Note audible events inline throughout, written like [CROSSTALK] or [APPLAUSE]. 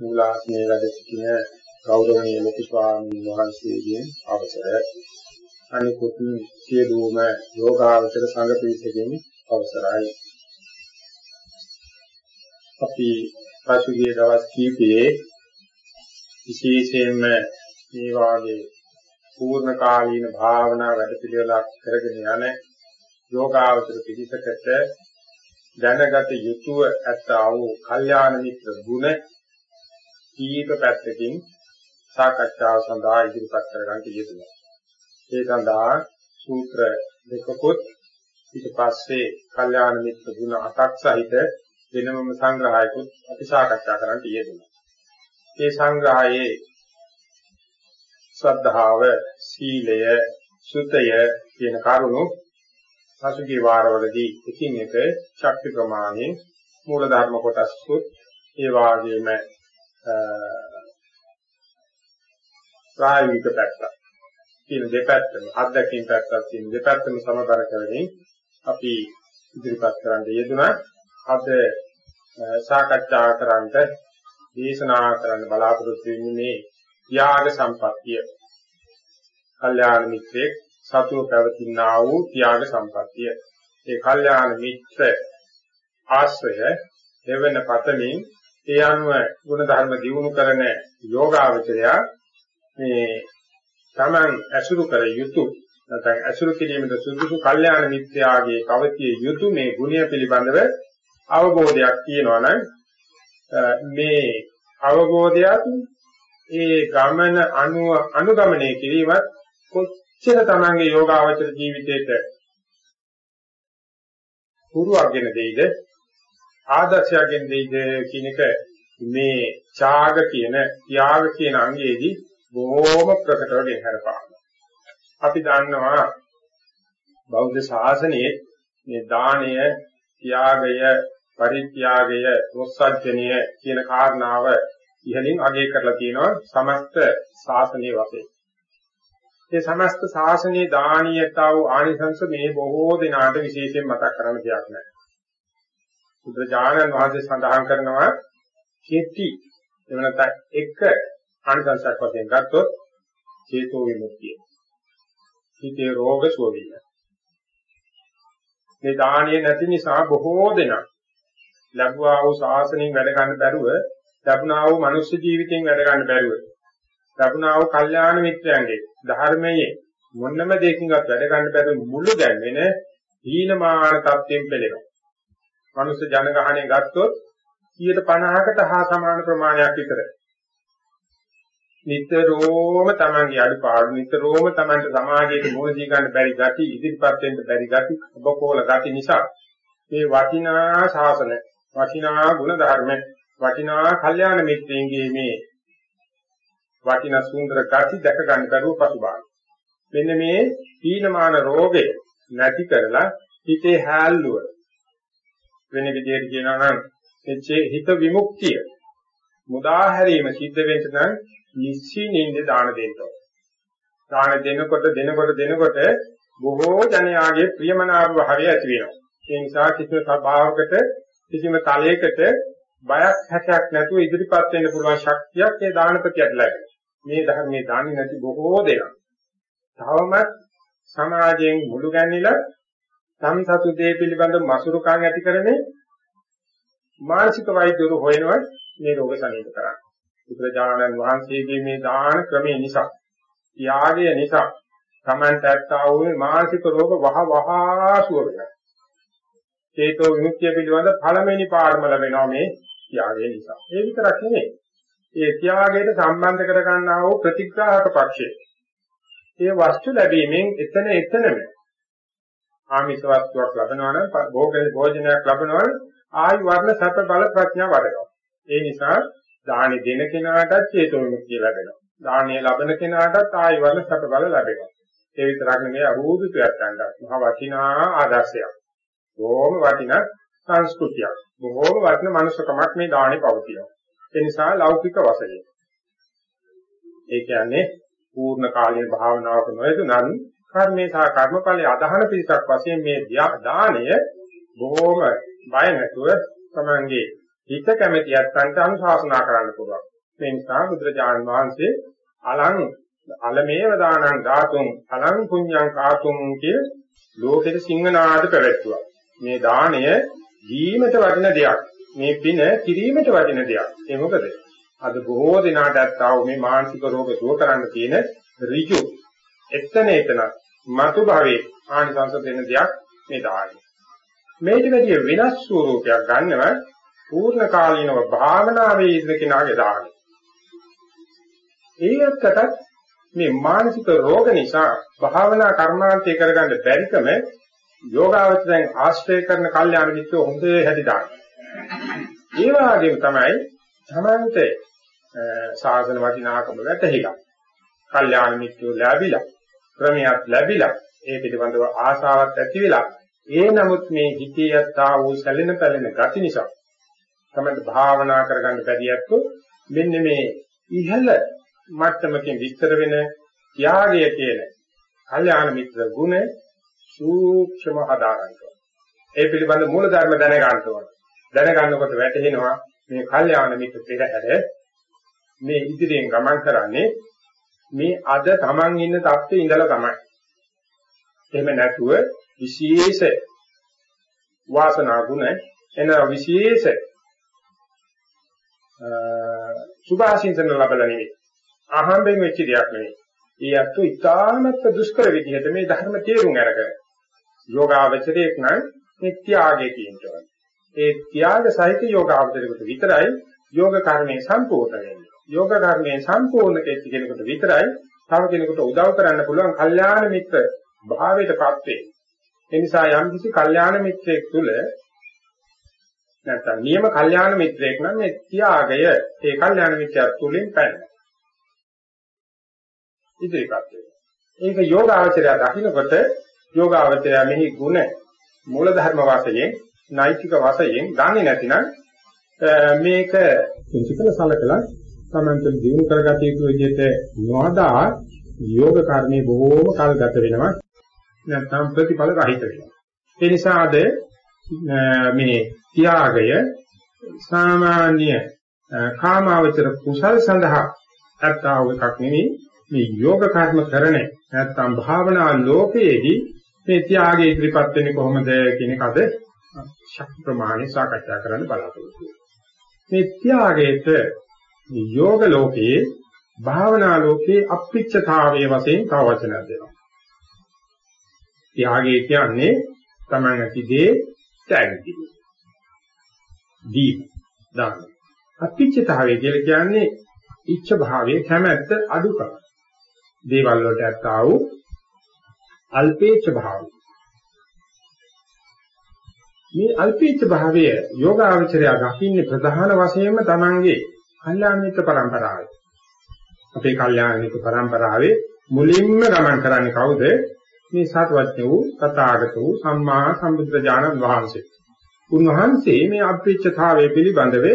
මූලාස්නේ වැඩ සිටින ගෞරවනීය ලොකු ස්වාමීන් වහන්සේගෙන් අවසරයි. අනිකුත් සියලුම යෝගාවචර සංඝ පිරිසකින් අවසරයි. අපි පසුගිය දවස් කීපයේ විශේෂයෙන්ම මේ වාගේ පූර්ණ කාලීන භාවනා වැඩපිළිවෙලක් කරගෙන යන යෝගාවචර පිරිසකට දැනගත යුතුව ඇත්තා වූ කල්යාණ මිත්‍ර ගුණ කීප පැත්තකින් සාකච්ඡාව සඳහා ඉදිරිපත් කරගන්න යෙදුණා. ඒ සඳහා සූත්‍ර දෙකකුත් ඊට පස්සේ කල්යාණ මිත්‍ර ගුණ අටක් සහිත වෙනමම සංග්‍රහයකුත් අපි සාකච්ඡා කරන්න යෙදුණා. මේ සංග්‍රහයේ ශ්‍රද්ධාව, සීලය, සුතය කියන කරුණු පසුගිය වාරවලදී එකින් එක ශක්ති ප්‍රමාණයෙන් මූල ධර්ම කොටස්කුත් ඒ වාගේම ප්‍රායෝගික පැත්ත කියන දෙපැත්තම අත්දැකීම් පැත්තක් තියෙන දෙපැත්තම සමබර කරගෙන අපි ඉදිරිපත් කරන්න යෙදුනා අද සාකච්ඡා කරන්නට දේශනා කරන්න බලාපොරොත්තු වෙන්නේ මේ ත්‍යාග සම්පත්තිය. කල්යාණ මිත්‍රෙක් සතුව පැවතිනා වූ ත්‍යාග සම්පත්තිය. ඒ කල්යාණ මිත්‍ර ආශ්‍රය දෙවන පතමින් ඒ අනුව ගුණ ධර්ම දියුණු කරන යෝගාවචරය මේ තමන් ඇසුරු කර යුතු නැත්නම් ඇසුරු කිරීමේද සුදුසු කල්යාණ මිත්‍යාගේ කවතිය යුතු මේ ගුණය පිළිබඳව අවබෝධයක් තියෙනවා නම් මේ අවබෝධයත් ඒ ගමන අනුව අනුගමනය කිරීමත් කොච්චර තමන්ගේ යෝගාවචර ජීවිතයට පුරුවක්ගෙන දෙයිද? ආදර්ශයෙන් දෙයිද කියන එක මේ ඡාග කියන ත්‍යාග කියන අංගයේදී බොහොම ප්‍රකටව ගෙනහැරපාන. අපි දන්නවා බෞද්ධ ශාසනයේ මේ දානය, ත්‍යාගය, පරිත්‍යාගය, මොස්සජ්ජනය කියන කාරණාව ඉහළින් අගය කරලා තියෙනවා සමස්ත ශාසනයේ වශයෙන්. මේ සමස්ත ශාසනයේ දානීයතාව ආනිසංස මේ බොහෝ දිනාට විශේෂයෙන් මතක් කරන්න දෙයක් නැහැ. බුදුජානන් වහන්සේ සඳහන් කරනවා කෙටි එව නැත්නම් එක ආනිසංසයක් වශයෙන් ගත්තොත් චේතෝ විමුක්තිය. හිතේ රෝග සුව වීම. මේ දානිය නැති නිසා බොහෝ දෙනා ලැබුවා වූ ශාසනයෙන් වැඩ ගන්න බැරුව ලැබුණා වූ මනුෂ්‍ය ජීවිතයෙන් වැඩ ගන්න බැරුව ලැබුණා වූ කල්යාණ මිත්‍රයන්ගේ ධර්මයේ මොන්නම දෙයකින්වත් වැඩ ගන්න බැරුව මුළු ගැන්වෙන හීනමාන තත්ත්වයෙන් පෙළෙනවා. මනුෂ්‍ය ජනගහණය ගත්තොත් 50කට හා සමාන ප්‍රමාණයක් විතර. නිතරම තමන්ගේ අඩුපාඩු නිතරම තමන්ට සමාජයට මුණ දී ගන්න බැරි gati ඉදිරිපත් වෙන්න බැරි gati ඔබකෝල gati නිසා මේ වටිනා ශාසන වටිනා ගුණ ධර්ම වටිනා කල්යාණ මිත්‍රයන්ගේ මේ වටිනා සුන්දර gati දැක ගන්න බැරුව පසුබාන. මෙන්න මේ හීනමාන රෝගේ නැති කරලා හිතේ හැල්ලුව වෙන විදිහට කියනවා නම් හිත විමුක්තිය මුදා හැරීම සිද්ධ වෙන්න නම් නිසින්ින්ද දාන දෙන්න ඕන. දාන දෙනකොට දෙනකොට දෙනකොට බොහෝ ජනයාගේ ප්‍රියමනාප භාවය ඇති වෙනවා. ඒ නිසා කිසිම ස්වභාවයකට කිසිම තලයකට බයක් හැකයක් නැතුව ඉදිරිපත් වෙන්න පුළුවන් ශක්තියක් ඒ දානපතියට ලැබෙනවා. මේ ධර්මයේ දාන්නේ නැති බොහෝ දෙනා. තවමත් සමාජයෙන් මුළු ගැන්විලා සම්සතු දේ පිළිබඳ මසුරුකම් ඇති කරන්නේ මානසික වෛද්‍යවරු හොයනවා මේ රෝග සනීප කරන්න. බුදුරජාණන් වහන්සේගේ මේ දාන ක්‍රමය නිසා, ත්‍යාගය නිසා තමන්ට ඇත්තා වූ මානසික රෝග වහ වහා සුව වෙනවා. චේතෝ විමුක්තිය පිළිබඳ පළවෙනි පාඩම ලැබෙනවා මේ ත්‍යාගය නිසා. ඒ විතරක් නෙමෙයි. ඒ ත්‍යාගයට සම්බන්ධ කර ගන්නා වූ ප්‍රතිග්‍රාහක පක්ෂය. ඒ වස්තු ලැබීමෙන් එතන එතනම ආමිෂ වස්තුවක් ලබනවා නම් භෝග භෝජනයක් ලබනවා නම් ආයු වර්ණ සැප බල ප්‍රඥා වඩනවා. ඒ නිසා දානි දෙන කෙනාටත් චේතෝ විමුක්තිය ලැබෙනවා. දානය ලබන කෙනාටත් ආයු වර්ණ සැප බල ලැබෙනවා. ඒ විතරක් නෙමෙයි අභූතත්වයක් ගන්නත් මහ වටිනා ආදර්ශයක්. බොහොම වටිනා සංස්කෘතියක්. බොහොම වටිනා මනුෂ්‍යකමක් මේ දානේ පවතිනවා. ඒ නිසා ලෞකික වශයෙන්. ඒ කියන්නේ පූර්ණ කාලීන භාවනාවක නොයදුනන් කර්මේ සහ කර්මඵලයේ අදහන පිටක් වශයෙන් මේ දාණය බොහොම බය නැතුව තමන්ගේ හිත කැමැති යත්තන්ට අනුශාසනා කරන්න පුළුවන්. මේ නිසා බුදුරජාණන් වහන්සේ අලං අලමේව දානං ධාතුං අලං පුඤ්ඤං කාතුං කිය ලෝකෙට සිංහනාද පැවැත්තුවා. මේ දාණය දීමට වටින දෙයක්. මේ පින කිරීමට වටින දෙයක්. ඒ මොකද? අද බොහෝ දිනාට ඇත්තා වූ මේ මානසික රෝග දුව කරන්න තියෙන ඍජු එතන එතන මතු භවයේ ආනිසංස දෙන දෙයක් මේ දාණය. මේක වැඩි වෙනස් ස්වරූපයක් ගන්නව පූර්ණ කාලීනව භාවනාවේ ඉන්න කෙනාගේ දාණය. ඒකටත් මේ මානසික රෝග නිසා භාවනා කර්මාන්තය කරගන්න බැරිකම යෝගාවචරයෙන් ආශ්‍රය කරන කල්යාණ මිත්‍රෝ හොඳේ හැටි දාන්න. ඒ වගේම තමයි තමන්ට සාසන වටිනාකම වැටහිලා. කල්යාණ මිත්‍රෝ ලැබිලා, ක්‍රමයක් ලැබිලා, ඒ පිළිබඳව ආසාවක් ඇති වෙලා, ඒ නමුත් මේ හිතේ යත්තා වූ සැලෙන පැලෙන ගති නිසා තමයි භාවනා කරගන්න බැරි ඇත්තෝ මෙන්න මේ ඉහළ මට්ටමකින් විස්තර වෙන ත්‍යාගය කියන කල්යාණ මිත්‍ර ගුණ සූක්ෂම හදාගන්නවා. ඒ පිළිබඳ මූල ධර්ම දැනගන්න ඕන. දැනගන්නකොට වැටහෙනවා මේ කල්යාණ මිත්‍ර පෙරහැර මේ ඉදිරියෙන් ගමන් කරන්නේ මේ අද Taman ඉන්න තත්ත්වයේ ඉඳලා තමයි. එහෙම නැතුව විශේෂ වාසනා ගුණ එන විශේෂ සුභාසින්තන ලැබලා නෙවෙයි. අහම්බෙන් වෙච්ච දෙයක් නෙවෙයි. ඒ අත්තු ඉතාමත් දුෂ්කර විදිහට මේ ධර්ම තේරුම් අරගෙන යෝගාවචරයක් නම් මේ ත්‍යාගය කියනවා. ඒ ත්‍යාග සහිත යෝගාවචරයකට විතරයි යෝග කර්මයේ සම්පූර්ණ වෙන්නේ. යෝග කර්මයේ සම්පූර්ණ කෙච්ච කෙනෙකුට විතරයි තව කෙනෙකුට උදව් කරන්න පුළුවන් කල්යාණ මිත්‍ර භාවයටපත් වේ. ඒ නිසා යම් කිසි කල්යාණ මිත්‍රයෙක් තුල නැත්නම් නියම කල්යාණ මිත්‍රයෙක් නම් මේ ත්‍යාගය ඒ කල්යාණ මිත්‍යා තුලින් පැන. ඉදිරිපත් වෙනවා. ඒක යෝගාවචරය දකින්නකොට යෝගාවචරය මෙහි ಗುಣ මූල ධර්ම වාසයෙන් නෛතික වාසයෙන් දන්නේ නැතිනම් මේක කිසිකල සලකලා තමන්ට දිනු කරගත යුතු විදිහට නොදා යෝග කර්මයේ බොහෝම කල් ගත වෙනවා. නැත්නම් ප්‍රතිඵල රහිත වෙනවා. ඒ නිසා අද මේ ත්‍යාගය සාමාන්‍ය කාමාවචර කුසල් සඳහා අත්තා වූ එකක් නෙවෙයි මේ යෝග කර්ම කරන නැත්නම් භාවනා ලෝකයේදී මේ ත්‍යාගය ඉදිරිපත් වෙන්නේ කොහොමද කියන එක අද ශක්ති ප්‍රමාණය සාකච්ඡා කරන්න බලාපොරොත්තු මේ ත්‍යාගයට යෝග ලෝකයේ භාවනා ලෝකයේ අප්‍රිච්ඡතාවයේ වශයෙන් තව වචනයක් දෙනවා. ත්‍යාගය කියන්නේ තමන් ඇතිදී ත්‍යාගය. දී දාන. අප්‍රිච්ඡතාවය කියලා කියන්නේ ඉච්ඡ භාවයේ කැමැත්ත අඩු කරන. දේවල් වලට ඇත්තා වූ අල්පේච්ඡ භාවය. මේ අල්පීච්ඡ භාවය යෝගාචරය දකින්නේ ප්‍රධාන වශයෙන්ම තමන්ගේ කල්යාණික પરම්පරාවයි. අපේ කල්යාණික પરම්පරාවේ මුලින්ම ගමන් කරන්නේ කවුද? මේ සත්වඥ වූ තථාගත වූ සම්මා සම්බුද්ධජානන් වහන්සේ. උන්වහන්සේ මේ අල්පීච්ඡතාවය පිළිබඳව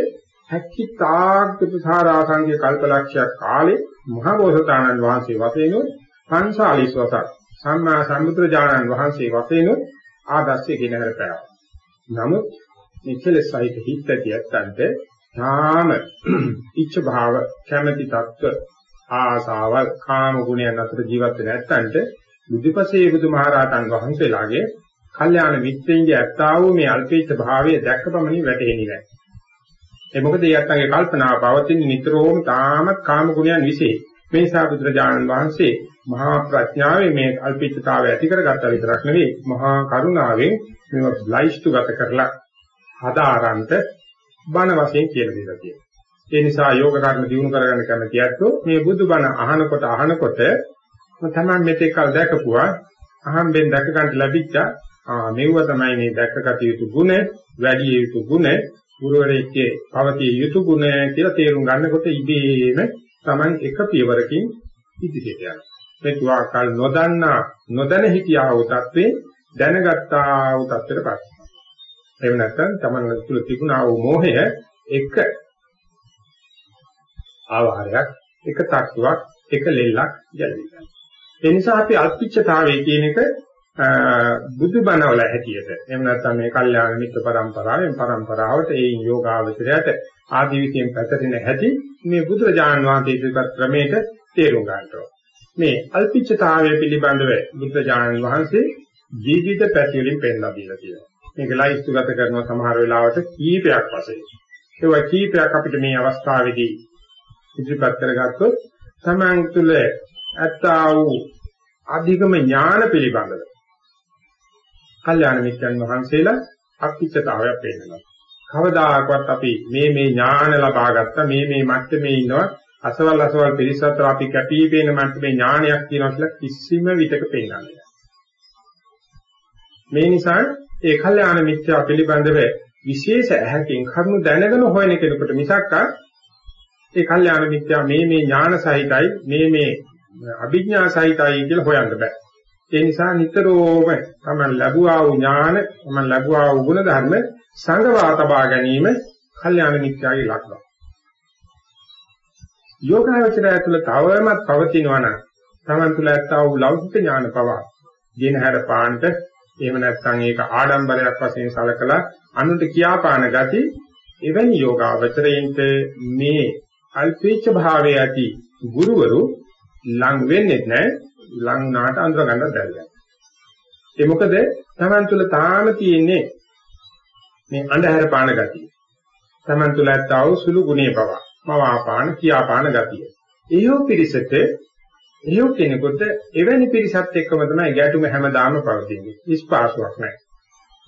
හැකිතාක් ප්‍රසාරාසංගේ කල්පලක්ෂයක් කාලේ මහා බෝසතාණන් වහන්සේ වශයෙන් පංසාලිස් වසක් සම්මා සම්බුද්ධජානන් වහන්සේ වශයෙන් ආදර්ශය ගෙනහැර පැවැත්තා. නමුත් මේ කෙලෙස් සහිත හිත් ඇති ඇත්තන්ට තාම [CLEARS THROAT] ඉච්ඡ භාව කැමැති තත්ත්ව ආසාවල් කාම ගුණයන් අතර ජීවත් වෙන ඇත්තන්ට බුද්ධපසේ බුදුමහරහතන් වහන්සේලාගේ කල්යාණ මිත්‍යෙන්ගේ ඇත්තා වූ මේ අල්පේච්ඡ භාවය දැක්කපමණින් වැටහෙන්නේ නැහැ. ඒ මොකද ඒ අත්තගේ කල්පනාව පවතින නිතරම තාම කාම ගුණයන් විශේෂයි. මේ නිසා බුදුරජාණන් වහන්සේ මහා ප්‍රඥාවේ මේ අල්පීතතාවය ඇති කරගත්තා විතරක් නෙවෙයි මහා කරුණාවෙන් මේව ලයිස්තුගත කරලා හදාරන්ට බණ වශයෙන් කියලා දෙලා තියෙනවා. ඒ නිසා යෝග කර්ම දිනු කරගන්න කැමති ඇත්තෝ මේ බුදුබණ අහනකොට අහනකොට තමයි මෙතෙක් කල් දැකපුවා අහම්බෙන් දැක ගන්න ලැබිච්ච ආ මෙව තමයි මේ දැකගත යුතු ගුණ වැඩි යුතු ගුණ ගුරුවරයෙක්ගේ පවතිය යුතු ගුණ කියලා තේරුම් ගන්නකොට ඉබේම තමයි එක පියවරකින් ඉදිරියට යන්නේ. මේ තුආකල් නොදන්නා නොදැන හිටියා වූ තත්ත්වේ දැනගත්තා වූ තත්ත්වයට පත් වෙනවා. එහෙම නැත්නම් තමන් තුළ තිබුණා වූ මෝහය එක ආවාරයක්, එක තත්ත්වයක්, එක ලෙල්ලක් ජලවි ගන්නවා. ඒ නිසා අපි අත්‍ච්ඡතාවය කියන එක බුදුබණවල හැටියට එහෙම නැත්නම් මේ කල්යාණ මිත්‍ර පරම්පරාවෙන් පරම්පරාවට ඒ යෝගාවචරයට ආදි විසින් පැතරෙන හැටි මේ බුදුරජාණන් වහන්සේ ඉදිරිපත් ක්‍රමයට තේරුම් ගන්නවා. මේ අල්පිච්ඡතාවය පිළිබඳව බුදුරජාණන් වහන්සේ ජීවිත පැති වලින් පෙන්ලා දීලා තියෙනවා. මේක ලයිස්තුගත කරන සමහර වෙලාවට කීපයක් වශයෙන්. ඒ වගේ කීපයක් අපිට මේ අවස්ථාවේදී ඉදිරිපත් කරගත්තොත් තමන් තුළ ඇත්තා වූ අධිකම ඥාන පිළිබඳව කල්යාණ මිත්‍රයන් වහන්සේලා අත්‍යච්ඡතාවයක් පෙන්නනවා. කවදාකවත් අපි මේ මේ ඥාන ලබා ගත්තා මේ මේ මට්ටමේ ඉන්නවා අසවල් අසවල් පිරිසතර අපි කැපී පෙනෙන මට්ටමේ ඥානයක් තියෙනවා කියලා කිසිම විටක පෙන්නන්නේ නැහැ. මේ නිසා ඒ කල්යාණ මිත්‍යා පිළිබඳව විශේෂ ඇහැකින් කරුණු දැනගෙන හොයන කෙනෙකුට මිසක් ඒ කල්යාණ මිත්‍යා මේ මේ ඥාන සහිතයි මේ මේ අභිඥා සහිතයි කියලා හොයන්න බෑ. ඒ නිසා නිතරම තමයි ලැබුවා වූ ඥාන, තමයි ලැබුවා වූ ගුණ ධර්ම සංගවා තබා ගැනීම කල්යාණ මිත්‍යාගේ ලක්ෂණ. යෝගාවචරය තුළ තවමත් පවතිනවා නම් තමන් තුළ ඇත්තා වූ ලෞකික ඥාන පවා දිනහැර පාන්ට එහෙම නැත්නම් ඒක ආඩම්බරයක් වශයෙන් සලකලා අනුන්ට කියාපාන ගති එවැනි යෝගාවචරයින්ට මේ අල්පේච්ඡ භාවයේ ඇති ගුරුවරු ලං වෙන්නේ නැහැ ලං නාට අඳුර ගන්න බැහැ. ඒ මොකද Taman තුල තාම තියෙන්නේ මේ අන්ධහැර පාන ගතිය. Taman තුල ඇත්තව සුළු ගුණේ බව. මවාපාන කියාපාන ගතිය. ඒයෝ පිරිසට ඒයෝ කෙනෙකුට එවැනි පිරිසත් එක්කම තමයි ගැටුම හැමදාම පවතින්නේ. ඉස්පාසුවක් නැහැ.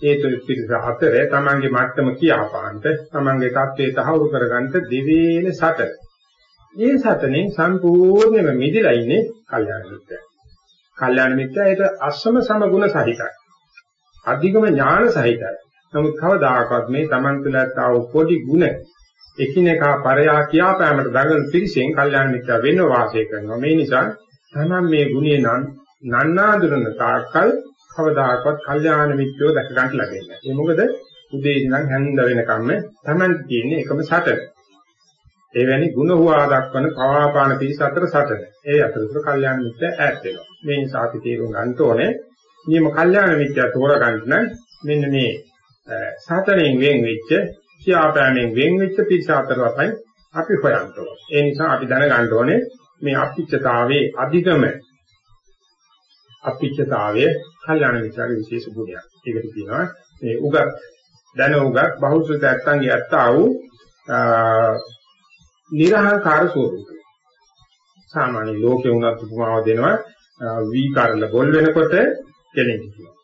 ඒ තුළ පිරිස අතරේ තමන්ගේ මට්ටම කියාපාන්ට තමන්ගේ தත්ත්වයේ තහවුරු කරගන්න දෙවේන සත. මේ සතනේ සම්පූර්ණයෙන්ම මිදිලා ඉන්නේ කල්යාණ මිත්‍රය. කල්යාණ මිත්‍රයට අසම සම ගුණ සහිතයි. අධිගම ඥාන සහිතයි. නමුත් කවදාකවත් මේ තමන් තුළ ඇත්තව පොඩි ගුණ එකිනෙකා පරයා කියාපෑමට දඟලන පිරිසෙන් කල්යාණ මිත්‍ර වෙන්න වාසය කරනවා. මේ නිසා තමන් මේ ගුණේ නන්නාඳුරන තාක්කල් කවදාකවත් කල්යාණ මිත්‍රයෝ දැක ගන්න ලැබෙන්නේ නැහැ. ඒ මොකද උදේ ඉඳන් හැන්ද වෙනකම්ම Taman තියෙන්නේ එකම සටන. එවැනි ಗುಣ හුවා දක්වන පවාපාන පිරිස අතර සටන. ඒ අතරතුර කල්යාණ මිත්‍ර ඈත් වෙනවා. මේ නිසා අපි තේරුම් ගන්න ඕනේ නියම කල්යාණ මිත්‍ර තෝරගන්න මෙන්න මේ සටනෙන් වෙන් වෙච්ච කියාපෑමෙන් වෙන් වෙච්ච පිරිස අතර තමයි අපි හොයන්න ඕනේ. ඒ නිසා අපි දැනගන්න ඕනේ මේ අපිච්චතාවයේ අධිකම අපිච්චතාවය කල්යාණ මිත්‍රාගේ විශේෂ ගුණයක්. ඒකට කියනවා මේ උගත් දැන උගත් බහුසුත ඇත්තන්ගේ ඇත්තා වූ නිර්හංකාර ස්වરૂපය. සාමාන්‍ය ලෝකේ උනත් උපමාව දෙනවා වී කරල බොල් වෙනකොට කෙනෙක් කියනවා.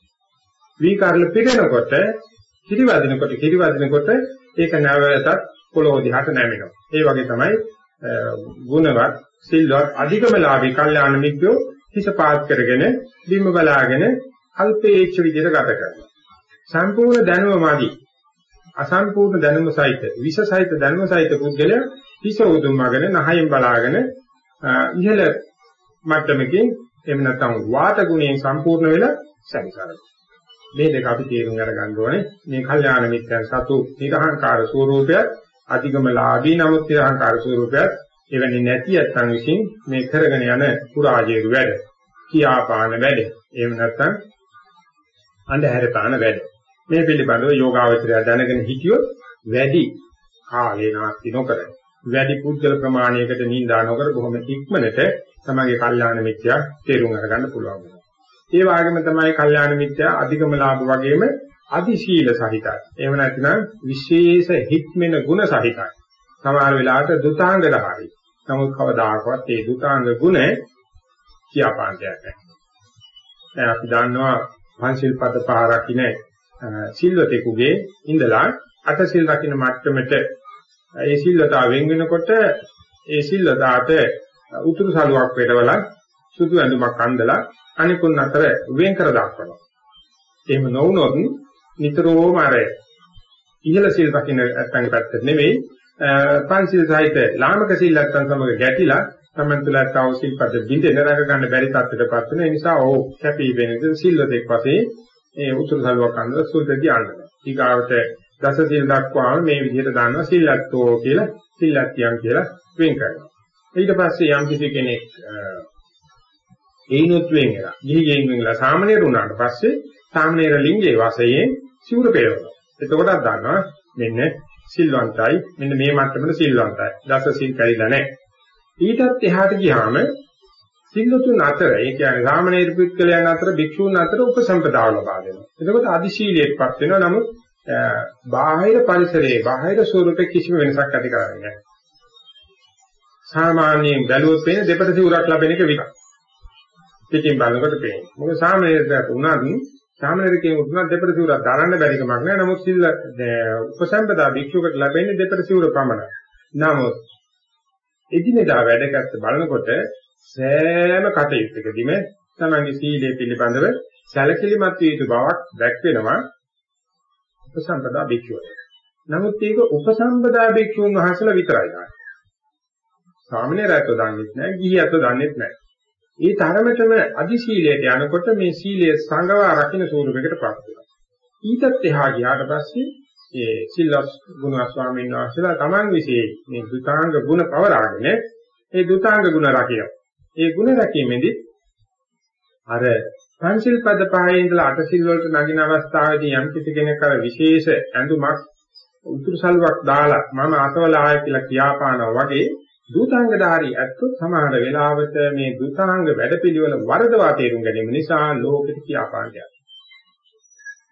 වී කරල පිරෙනකොට කිරිවදිනකොට කිරිවදිනකොට ඒක නැවතත් පොළොව දිහාට නැමෙනවා. ඒ වගේ තමයි ගුණවත් සිල්වත් අධිකම ලාභී කල්යාණ මිත්‍රෝ හිස පාත් කරගෙන බිම බලාගෙන අල්පේච්ඡ විදිහට ගත කරනවා. සම්පූර්ණ දැනුම මදි. අසම්පූර්ණ දැනුම සහිත, විෂ සහිත දැනුම සහිත පුද්ගලයා හිස උදුම්මගෙන නහයෙන් බලාගෙන ඉහළ මට්ටමකින් එහෙම නැත්නම් වාත ගුණයෙන් සම්පූර්ණ වෙලා සැරිසරනවා. මේ දෙක අපි තේරුම් අරගන්න ඕනේ. මේ කල්යාණ මිත්‍යන් සතු නිර්හංකාර ස්වરૂපයත් අධිගමලාභී නමුත් අහංකාර ස්වරූපයත් එවැනි නැති යත්තන් විසින් මේ කරගෙන යන පුරාජේරු වැඩ කියාපාන වැඩ එහෙම නැත්නම් අන්ධහැර පාන වැඩ මේ පිළිබඳව යෝගාවචරය දැනගෙන හිටියොත් වැඩි කාලේ නාස්ති නොකර වැඩි පුද්ගල ප්‍රමාණයකට නිඳා නොකර බොහොම ඉක්මනට තමගේ කල්යාණ මිත්‍යා තේරුම් අරගන්න පුළුවන් වෙනවා. ඒ වගේම තමයි කල්යාණ මිත්‍යා අධිගම ලාභ වගේම අදි සීල සහිතයි. එහෙම නැත්නම් විශේෂ හික්මෙන ගුණ සහිතයි. සමහර වෙලාවට දුතාංග දහරි. නමුත් කවදාකවත් ඒ දුතාංග ගුණ කියාපාන්නයක් නැහැ. දැන් අපි දන්නවා පංචශීල පද පහ රකින්න සිල්වතෙකුගේ ඉඳලා අට සිල් රකින්න මට්ටමට ඒ සිල්වතා වෙන් වෙනකොට ඒ සිල්වතාට උතුරු සලුවක් පෙරවලා සුදු ඇඳුමක් අඳලා අනිකුන් අතර වෙන් කර දක්වනවා. එහෙම නොවුනොත් නිතරම අර ඉහළ සිල් රකින්න නැත්නම් පැත්තට නෙවෙයි පංචශීල සහිත ලාමක සිල් නැත්නම් සමග ගැටිලා තමයි තුලත් ආව සිල්පද බින්දෙන රැක ගන්න බැරි තත්ත්වයටපත් වෙන නිසා ඕ කැපී වෙනද සිල්වතෙක් වශයෙන් ඒ උතුරු සලුවක් අඳලා සුල්දදී ආනවා. ඊගාවට දස සිල් දක්වාම මේ විදිහට දානවා සිල්ලත්තෝ කියලා සිල්ලත්තියන් කියලා වෙන් කරනවා. ඊට පස්සේ යම් කිසි කෙනෙක් ඒනොත් වෙන් වෙලා ගිහි ගෙයින් වෙලා සාමනීර වුණාට පස්සේ සාමනීර ලිංගයේ වශයෙන් සිවුර පෙරවනවා. එතකොටත් දන්නවා මෙන්න සිල්වන්තයි මෙන්න මේ මට්ටමට සිල්වන්තයි. දස සිල් කැඩිලා නැහැ. ඊටත් එහාට ගියාම සිල්ලුතුන් අතර ඒ කියන්නේ සාමනීර පුද්ගලයන් අතර භික්ෂූන් අතර උපසම්පදාව ලබා දෙනවා. එතකොට අදිශීලයටපත් වෙනවා. නමුත් බාහිර පරිසරයේ බාහිර ස්වරූපේ කිසිම වෙනසක් ඇති කරන්නේ නැහැ. සාමාන්‍යයෙන් බැලුවොත් පේන දෙපට සිවුරක් ලැබෙන එක විතරයි. පිටින් බලනකොට පේන්නේ. මොකද සාමාන්‍යයෙන් උනත් සාමාන්‍ය කෙනෙකුට උනත් දෙපට සිවුරක් දරන්න බැරි කමක් නැහැ. නමුත් සිල් උපසම්පදා භික්ෂුවකට ලැබෙන්නේ දෙපට සිවුර පමණයි. නමුත් එදිනෙදා වැඩකට බලනකොට සෑම කටයුත්තකදීම තමන්ගේ සීලය පිළිබඳව සැලකිලිමත් විය යුතු බවක් දැක්වෙනවා උපසම්පදා භික්ෂුවට. නමුත් ඒක උපසම්පදා භික්ෂුන් වහන්සේලා විතරයි ගන්න. සාමාන්‍ය රැතෝ දන්නේ නැහැ, ගිහියත්ෝ දන්නේ නැහැ. ඒ තරමටම අදි සීලයට යනකොට මේ සීලය සංගවා රකින්න ස්වරූපයකට පත් වෙනවා. ඊටත් එහා ගියාට පස්සේ ඒ සිල්වත් ගුණවත් ස්වාමීන් වහන්සේලා Taman විසේ මේ දුතාංග ගුණ පවරාගෙන ඒ දුතාංග ගුණ රකිනවා. ඒ ගුණ රැකීමේදී අර පංචිල් පද පහේ ඉඳලා අට සිල් වලට නගින අවස්ථාවේදී යම් කිසි කෙනෙක් අර විශේෂ ඇඳුමක් උතුරු සල්ුවක් දාලා මම අතවල ආය කියලා කියාපානවා වගේ දූතාංගධාරී ඇත්තොත් සමහර වෙලාවට මේ දූතාංග වැඩපිළිවෙල වරදවා තේරුම් ගැනීම නිසා ලෝකෙට කියාපාන්නේ.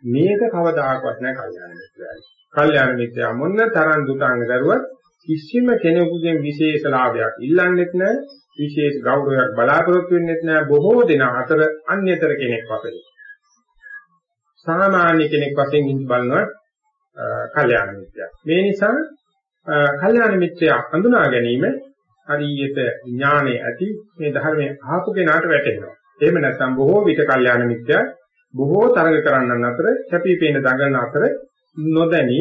මේක කවදාකවත් නැහැ කල්යාණ මිත්‍රයයි. කල්යාණ මිත්‍රයා මොන තරම් දූතාංග දරුවත් කිසිම කෙනෙකුගෙන් විශේෂ ලාභයක් ඉල්ලන්නෙත් නැහැ, විශේෂ ගෞරවයක් බලාපොරොත්තු වෙන්නෙත් නැහැ. බොහෝ දෙනා අතර අන්‍යතර කෙනෙක් වශයෙන්. සාමාන්‍ය කෙනෙක් වශයෙන් ඉඳ බලනවා කල්යාණ මිත්‍රයා. මේ නිසා කල්යාණ මිත්‍රයා හඳුනා ගැනීම හරියට ඥානෙ ඇති මේ ධර්මයේ අහපු කෙනාට වැටෙනවා. එහෙම නැත්නම් බොහෝ විට කල්යාණ මිත්‍යා බොහෝ තරඟ කරන්නන් අතර කැපිපේන දඟලන අතර නොදැනි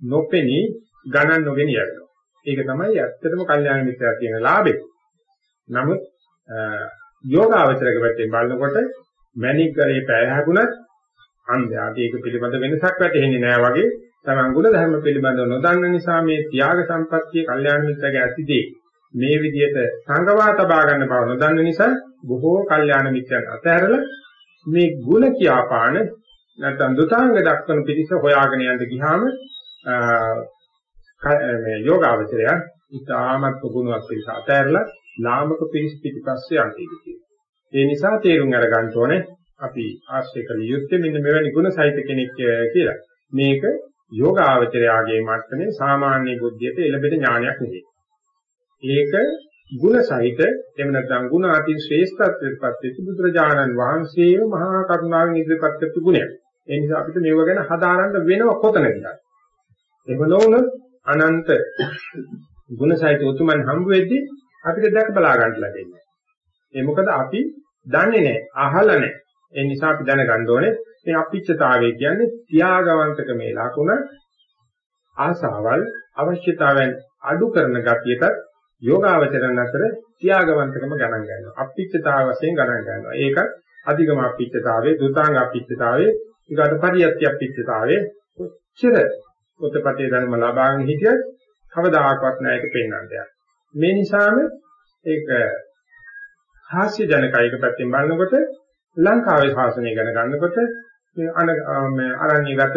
නොපෙනී ගණන් නොගෙන යනවා. ඒක තමයි ඇත්තටම කල්යාණ මිත්‍යා කියන ලාභය. නමුත් යෝගාවචරක පැත්තෙන් බලනකොට මැනික් කරේ පෑය හැකුණත් අන්ධයාට ඒක පිළිබඳ වෙනසක් වැටහෙන්නේ නැහැ වගේ තමන් ගුණ ධර්ම පිළිබඳව නොදන්න නිසා මේ ත්‍යාග සම්පත්තිය කල්යාණ මිත්‍රගේ ඇතිදී මේ විදිහට සංගවා තබා ගන්න බව නොදන්න නිසා බොහෝ කල්යාණ මිත්‍රයන් අතහැරලා මේ ගුණ කියාපාන නැත්නම් දුතාංග දක්වන පිටිස හොයාගෙන යන්න ගියාම මේ යෝගාවචරය ඉතාමත් ගුණවත් පිළිස අතහැරලා ලාමක පිළිස් පිටිපස්සේ යන්නේ ඒ නිසා තේරුම් අරගන්න ඕනේ අපි ආශ්‍රය කළ යුත්තේ මෙන්න මෙවැනි ගුණ සහිත කෙනෙක් කියලා. මේක යෝගාවචරයාගේ මට්ටමේ සාමාන්‍ය බුද්ධියට එළඹෙන ඥානයක් නෙවෙයි. ඒක ගුණ සහිත එහෙම නැත්නම් ගුණ අතින් ශ්‍රේෂ්ඨත්වයට පත් වෙච්ච බුදුරජාණන් වහන්සේගේ මහා කරුණාවෙන් ඉදිරිපත් කරපු ගුණයක්. ඒ නිසා අපිට මේව ගැන හදාරන්න වෙනව කොතනද? එහෙම නොවුනොත් අනන්ත ගුණ සහිත උතුමන් හම්බ වෙද්දී අපිට දැක බලා ගන්න ලැබෙන්නේ. ඒ මොකද අපි දන්නේ නැහැ, අහලා නැහැ. ඒ නිසා අපි දැනගන්න ඕනේ මේ අපිච්චතාවය කියන්නේ ත්‍යාගවන්තක මේ ලකුණ ආසාවල් අවශ්‍යතාවයන් අඩු කරන ගතියටත් යෝගාවචරණ අතර ත්‍යාගවන්තකම ගණන් ගන්නවා. අපිච්චතාව වශයෙන් ගණන් ගන්නවා. ඒක අධිගම අපිච්චතාවයේ, දුතාංග අපිච්චතාවයේ, ඊගාට පරියත්‍ය අපිච්චතාවයේ කොච්චර උත්පත්ති ධර්ම ලබාගෙන හිටියත් කවදාකවත් නෑ ඒක පෙන්වන්න දෙයක්. මේ නිසාම ඒක හාස්‍ය ජනකයි එක පැත්තෙන් බලනකොට ලංකාවේ ශාසනය ගැන ගන්නකොට මේ අරණ්‍යගතව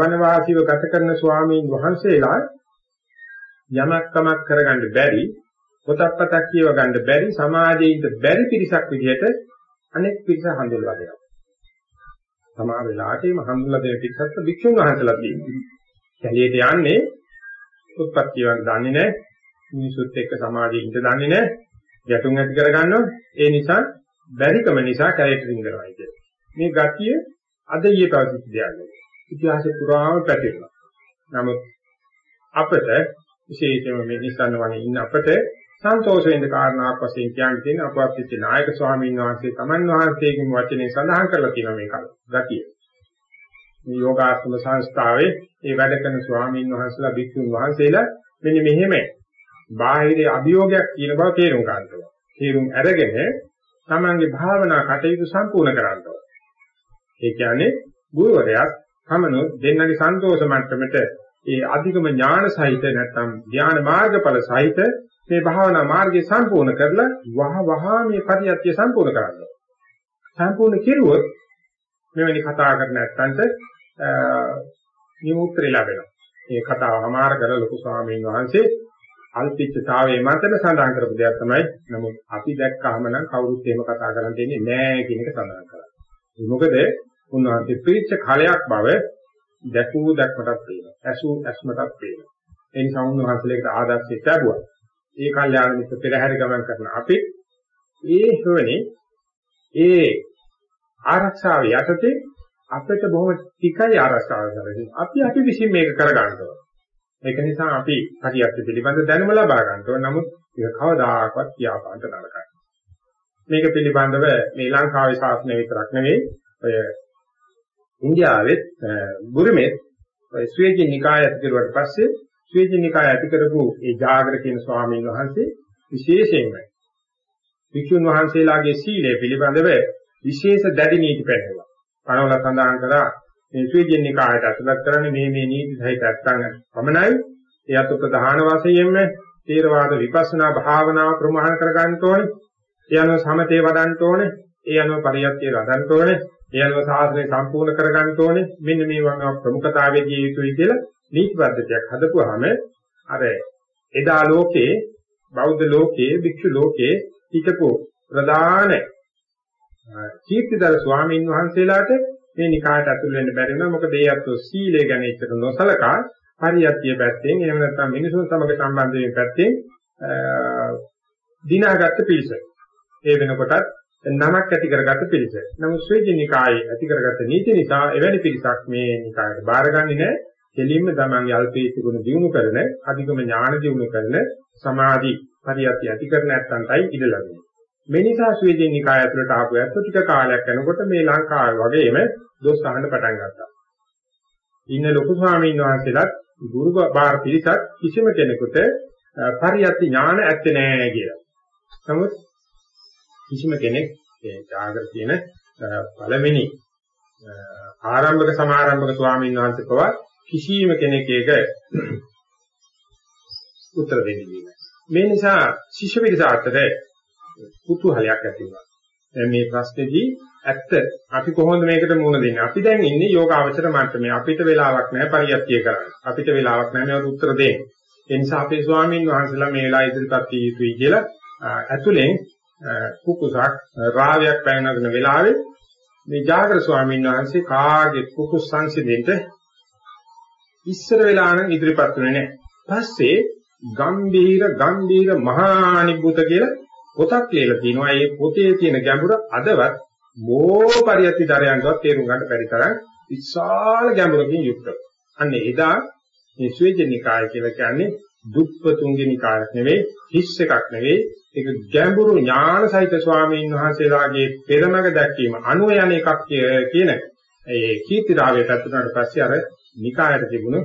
වනවාසීව ගත කරන ස්වාමීන් වහන්සේලා යමක් කමක් කරගන්න බැරි පොතක් පතක් කියව ගන්න බැරි සමාජයේ ඉන්න බැරි පිරිසක් විදිහට අනෙක් පිරිස හඳුල්වා දෙනවා. සමහර වෙලාවට මේ හඳුල්ලා දෙන පිරිසත් වික්ෂුන් වහන්සේලා තියෙනවා. කැලියට යන්නේ උත්පත්තියක් දන්නේ නැහැ. මිනිසුත් එක්ක සමාජයේ ඉඳ දන්නේ නැහැ. ගැටුම් ඇති කරගන්නවා. ඒ නිසා බැරිකම නිසා කැලියට රින්ගනවා කියන්නේ. මේ ගතිය අද ඊයේ පැවතිච්ච දෙයක් නෙවෙයි. ඉතිහාසෙ පුරාම පැතිරෙනවා. නමුත් අපිට විශේෂයෙන්ම මේ නිසන්න වනේ ඉන්න අපිට සන්තෝෂ වෙන්න කාරණාවක් වශයෙන් කියන්න තියෙන අපවත් නායක ස්වාමීන් වහන්සේ තමන් වහන්සේගේ වචනේ සඳහන් කරලා තියෙනවා මේක. ගතිය. මේ යෝගාශ්‍රම සංස්ථාවේ ඒ වැඩ කරන ස්වාමීන් වහන්සේලා භික්ෂුන් වහන්සේලා මෙන්න මෙහෙම බාහිර අභියෝගයක් කියන බව තේරුම් ගන්නවා. තේරුම් අරගෙන තමන්ගේ භාවනා කටයුතු සම්පූර්ණ කරනවා. ඒ කියන්නේ ගුරුවරයාත් තමනොත් දෙන්නගේ සන්තෝෂ මට්ටමට ඒ අධිකම ඥාන සහිත නැත්නම් ධ්‍යාන මාර්ගඵල සහිත මේ භාවනා මාර්ගය සම්පූර්ණ කරලා වහ වහ මේ පරියත්‍ය සම්පූර්ණ කරනවා. සම්පූර්ණ කෙරුවොත් මෙවැනි කතා කරන නැත්තන්ට නිමුත්‍රි ලැබෙනවා. මේ කතාව හමාර කරලා ලොකු ස්වාමීන් වහන්සේ අල්පිච්චතාවයේ මතන සඳහන් කරපු දෙයක් තමයි නමුත් අපි දැක්කහම නම් කවුරුත් එහෙම කතා කරන්න දෙන්නේ නැහැ කියන එක සඳහන් කරා. මොකද උන්වහන්සේ පිළිච්ච කලයක් බව දැකූ දැක්මටත් පේනවා. ඇසූ ඇස්මටත් පේනවා. ඒ නිසා උන්වහන්සේලේකට ආදර්ශයක් ලැබුවා. ඒ කල්යාණ මිත්‍ර පෙරහැර ගමන් කරන අපි ඒ හොනේ ඒ ආරක්ෂාව යටතේ අපිට බොහොම ටිකයි ආරක්ෂාව කරන්නේ. අපි අපි විසින් මේක කරගන්නවා. ඒක නිසා අපි හරියට පිළිබඳ දැනුම ලබා ගන්නවා. නමුත් ඒක කවදාකවත් කියාපාන්න නරකයි. මේක පිළිබඳව මේ ලංකාවේ ශාසනය විතරක් නෙවෙයි ඔය ඉන්දියාවෙත් බුරුමෙත් ඔය ස්වේජින් නිකාය ඇති කරුවාට පස්සේ ස්වේජින් නිකාය ඇති කරපු ඒ ජාගර කියන ස්වාමීන් වහන්සේ විශේෂයෙන්ම වික්ෂුන් වහන්සේලාගේ සීලය පිළිබඳව විශේෂ දැඩි නීති පැනවුවා. පනවල සඳහන් කරා මේ ස්වේජින් නිකායට අතුලත් කරන්නේ මේ මේ නීති සහිත නැත්නම් පමණයි. ඒ අතු ප්‍රධාන වශයෙන්ම තේරවාද විපස්සනා භාවනාව ප්‍රමාණ කර ගන්න ඕනේ. ඒ අනුව සමතේ වඩන්න ඕනේ. ඒ අනුව පරියත්තිය වඩන්න ඕනේ. ඒ අනුව සාධනය සම්පූර්ණ කරගන්න ඕනේ. මෙන්න මේ වගේ ප්‍රමුඛතාවයේදී යුතුයි කියලා නීති පද්ධතියක් හදපුවාම අර එදා ලෝකේ බෞද්ධ ලෝකයේ භික්ෂු ලෝකයේ හිටපු ප්‍රධාන කීර්තිදර ස්වාමීන් වහන්සේලාට මේ නිකායට ඇතුල් වෙන්න බැරි වුණා. මොකද ඒ අතෝ සීලය ගැන ඉතර නොසලකා පරියත්තිය පැත්තෙන් එහෙම නැත්නම් මිනිසුන් සමග සම්බන්ධ වෙන පැත්තෙන් දිනාගත්ත පිළිස. ඒ වෙනකොටත් නමක් ඇති කරගත්ත පිළිස. නමුත් ස්වේජිනිකායේ ඇති කරගත්ත නීති නිසා එවැනි පිළිසක් මේ නිකායට බාරගන්නේ නැහැ. දෙලින්ම තමන්ගේ අල්පේති ගුණ දිනු කරන, අධිකම ඥාන දිනු කරන සමාධි පරියත්‍ය ඇති කර නැත්තන්ටයි ඉඩ ලැබෙන්නේ. මේ නිසා ස්වේජිනිකාය ඇතුළට ආපු ඇත්ත ටික කාලයක් යනකොට මේ ලංකාවේ වගේම දොස් අහන්න පටන් ගත්තා. ඉන්න ලොකු ස්වාමීන් වහන්සේලාත් ගුරු බාර පිළිසක් කිසිම කෙනෙකුට පරියත්ති ඥාන ඇත්තේ නැහැ කියලා. නමුත් කිසිම කෙනෙක් ඒ ජාගර කියන පළවෙනි ආරම්භක සමාරම්භක ස්වාමීන් වහන්සේ පවා කිසිම කෙනෙක් ඒක [CLEARS THROAT] උත්තර දෙන්නේ නැහැ. මේ නිසා ශිෂ්‍ය පිරිස අතර කුතුහලයක් ඇති වුණා. මේ ප්‍රශ්නේදී ඇත්ත අපි කොහොමද මේකට මුහුණ දෙන්නේ? අපි දැන් ඉන්නේ යෝග අවචර මට්ටමේ. අපිට වෙලාවක් නැහැ පරියත්තිය කරන්න. අපිට වෙලාවක් නැහැ මේවට උත්තර දෙන්න. ඒ නිසා අපේ ස්වාමීන් වහන්සේලා මේ වෙලාව ඉදිරිපත් වී යුතුයි කියලා ඇතුලෙන් කුකුසක් රාවයක් පැනනගෙන වෙලාවේ මේ ජාගර ස්වාමීන් වහන්සේ කාගේ කුකුස් සංසිඳෙන්න ඉස්සර වෙලා නම් ඉදිරිපත් වෙන්නේ නැහැ. පස්සේ ගම්බීර ගම්බීර මහා නිබ්බුත කියලා පොතක් ලියලා තිනවා. ඒ පොතේ තියෙන ගැඹුර අදවත් මෝපරියති දරයන්වත් තේරුම් ගන්න බැරි තරම් විශාල ගැඹුරකින් යුක්තයි. අන්න එදා මේ ස්වේජනිකාය කියලා කියන්නේ දුප්පතුන්ගේ නිකායක් නෙවෙයි, හිස් එකක් නෙවෙයි, ඒක ගැඹුරු ඥාන සහිත ස්වාමීන් වහන්සේලාගේ පෙරමග දැක්වීම අනුව යන එකක් කියන ඒ කීර්තිරාවය පැත්තට පස්සේ අර නිකායට තිබුණු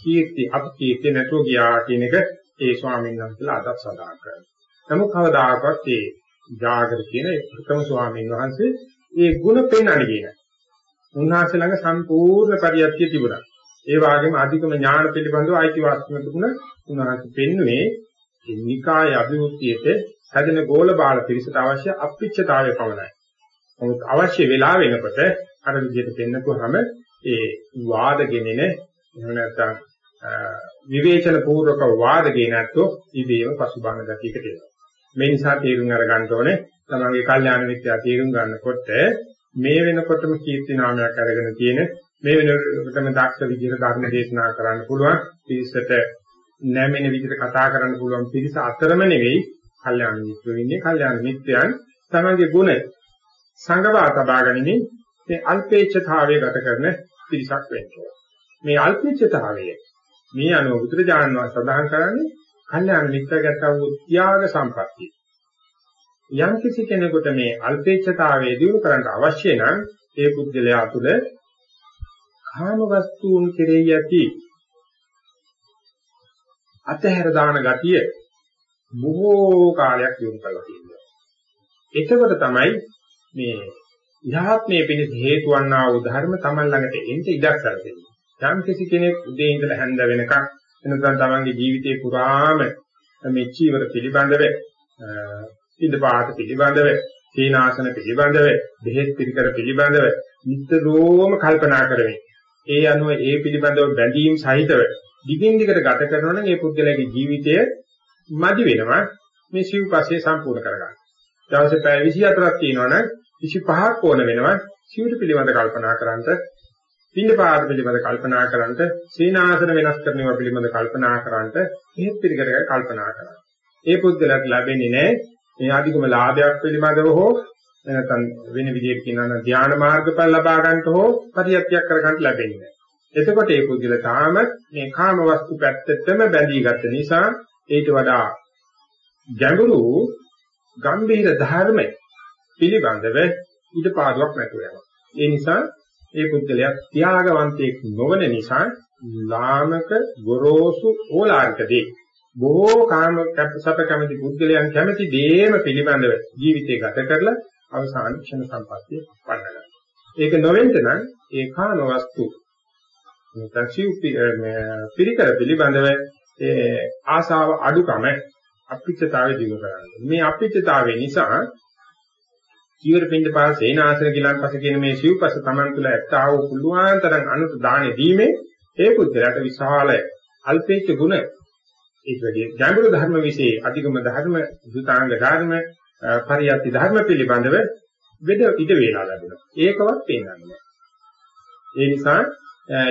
කීර්ති අපකීර්ති නැතුව ගියා කියන එක ඒ ස්වාමීන් වහන්සේලා අදත් සඳහන් කරනවා. නමුත් කවදාකවත් ඒ ජාගර කියන ප්‍රථම ස්වාමීන් වහන්සේ ඒ ಗುಣ පෙන්වන්නේ නැහැ. උන්වහන්සේ ළඟ සම්පූර්ණ පරියත්‍ය තිබුණා. ඒ වගේම අධිකම ඥාන පිළිබඳව අයිතිවාසිකම තිබුණ උන්වහන්සේ පෙන්වුවේ නිකාය අභිවෘද්ධියට හැදෙන ගෝල බාල පිරිසට අවශ්‍ය අපිච්චතාවය පමණයි. නමුත් අවශ්‍ය වෙලා වෙනකොට අර විදිහට පෙන්නකුවාම ඒ වාදගෙනෙන එහෙම නැත්නම් විවේචන පූර්වක වාදගේ නැත්තෝ ඉබේම පසුබාන ගතියකට එනවා. මේ නිසා තේරුම් අරගන්න ඕනේ තමන්ගේ කල්යාණ මිත්‍යා තේරුම් ගන්නකොට මේ වෙනකොටම කීර්ති නාමයක් අරගෙන තියෙන මේ වෙනකොටම දක්ෂ විදිහට ධර්ම දේශනා කරන්න පුළුවන් පිරිසට නැමෙන විදිහට කතා කරන්න පුළුවන් පිරිස අතරම නෙවෙයි කල්යාණ මිත්‍රයෝ ඉන්නේ කල්යාණ මිත්‍රයන් තමන්ගේ ගුණ සංගවා තබා ගැනීම මේ අල්පේච්ඡතාවය ගත කරන පිරිසක් වෙනවා. මේ අල්පේච්ඡතාවය මේ අනුව බුදුරජාණන් වහන්සේ සඳහන් කරන්නේ කල්යාණ මිත්‍රගත වූ ත්‍යාග සම්පත්තිය. යම් කිසි කෙනෙකුට මේ අල්පේච්ඡතාවය දිනු කරන්න අවශ්‍ය නම් ඒ පුද්ගලයා තුළ කාම වස්තුන් කෙරෙහි ඇති අතහැර දාන ගතිය බොහෝ කාලයක් යොමු කරලා තියෙනවා. එතකොට තමයි මේ ඉහාත්මයේ පිණිස හේතු වන්නා වූ ධර්ම Taman ළඟට එන්න ඉඩක් සැලසෙන්නේ. යම් කිසි කෙනෙක් උදේ ඉඳලා හැන්ද වෙනකන් එනකන් තමන්ගේ ජීවිතේ පුරාම මේ චීවර පිළිබඳව ඉදපාත පිළිබඳව සීනාසන පිළිබඳව බෙහෙත් පිළිකර පිළිබඳව නිතරම කල්පනා කරමින් ඒ අනුව ඒ පිළිබඳව බැඳීම් සහිතව දිගින් දිගට ගත කරනවා නම් ඒ පුද්ගලයාගේ ජීවිතය මදි වෙනවා මේ සිව්පස්සේ සම්පූර්ණ කරගන්න. දවසේ පැය 24ක් තියෙනවා නම් 25ක් ඕන වෙනවා සිවුරු පිළිබඳ කල්පනා කරන්ට පින්න පාද පිළිබඳ කල්පනා කරන්ට සීනාසන වෙනස් කරනවා පිළිබඳ කල්පනා කරන්ට හේත් පිළිකර කල්පනා කරන්න. ඒ පුද්ගලයාට ලැබෙන්නේ නැහැ මේ අධිකම ලාභයක් පිළිබඳව හෝ නැත්නම් වෙන විදිහට කියනවා නම් ධානා මාර්ගඵල ලබා ගන්නට හෝ පරිත්‍යාග කර ගන්නට ලැබෙන්නේ නැහැ. එතකොට ඒ පුද්ගල තාම මේ කාම වස්තු පැත්තටම බැඳී ගත නිසා ඊට වඩා ගැඹුරු ගම්භීර ධර්ම පිළිබඳව ඊට පාඩුවක් නැතුව යනවා. ඒ නිසා ඒ පුද්ගලයා ත්‍යාගවන්තයෙක් නොවන නිසා ලාමක ගොරෝසු ඕලාරික දේ බොහෝ කාම සැප කැමති පුද්ගලයන් කැමති දේම පිළිබඳව ජීවිතය ගත කරලා අවසාන ක්ෂණ සම්පත්තිය පන්නනවා. ඒක නොවෙන්න නම් ඒ කාම වස්තු නැත්නම් පිළිකර පිළිබඳව ඒ ආසාව අඩුකම අපිච්චතාවය දිනු කරන්නේ. මේ අපිච්චතාවය නිසා චීවර පින්ඩ පාස සේනාසන ගිලන්පස කියන මේ සිව්පස Taman තුල ඇත්තා වූ පුළුවන් තරම් අනුත දානෙ දීමේ ඒ පුද්ගලයාට විශාල අල්පේච්ඡ ගුණ ඒක වැඩි ගැඹුරු ධර්ම વિશે අධිගම ධර්ම සුතාංග ධර්ම පරියත්ති ධර්ම පිළිබඳව වෙද ඉද වේලා ලැබෙනවා ඒකවත් පේන්නේ ඒ නිසා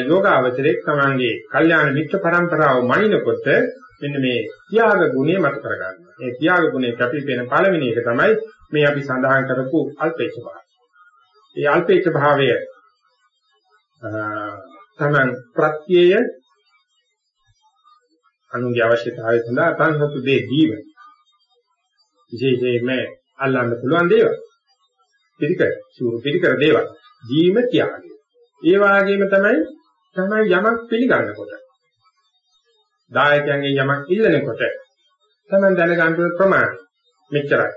යෝගාවචරයේ තමන්ගේ කල්යාණ මිත්‍ර પરම්පරාව මනිනකොට මෙන්න මේ ත්‍යාග ගුණය මත කරගන්නවා. මේ ත්‍යාග ගුණය කැපිපෙන පළවෙනි එක තමයි මේ අපි සඳහන් කරපු අල්පේච්ඡ භාවය. මේ අල්පේච්ඡ භාවය තමන් ප්‍රත්‍යය අනුන්ගේ අවශ්‍යතාවය සඳහා තන්සතු දේ දීව. විශේෂයෙන්ම අල්ලන්න පුළුවන් දේවල්. පිළිකර, සූරු පිළිකර දේවල්. දීම ත්‍යාගය. ඒ වගේම තමයි තමයි යමක් පිළිගන්නකොට. දායකයන්ගෙන් යමක් ඉල්ලනකොට තමයි දැනගන්න ප්‍රමාණය. මෙච්චරයි.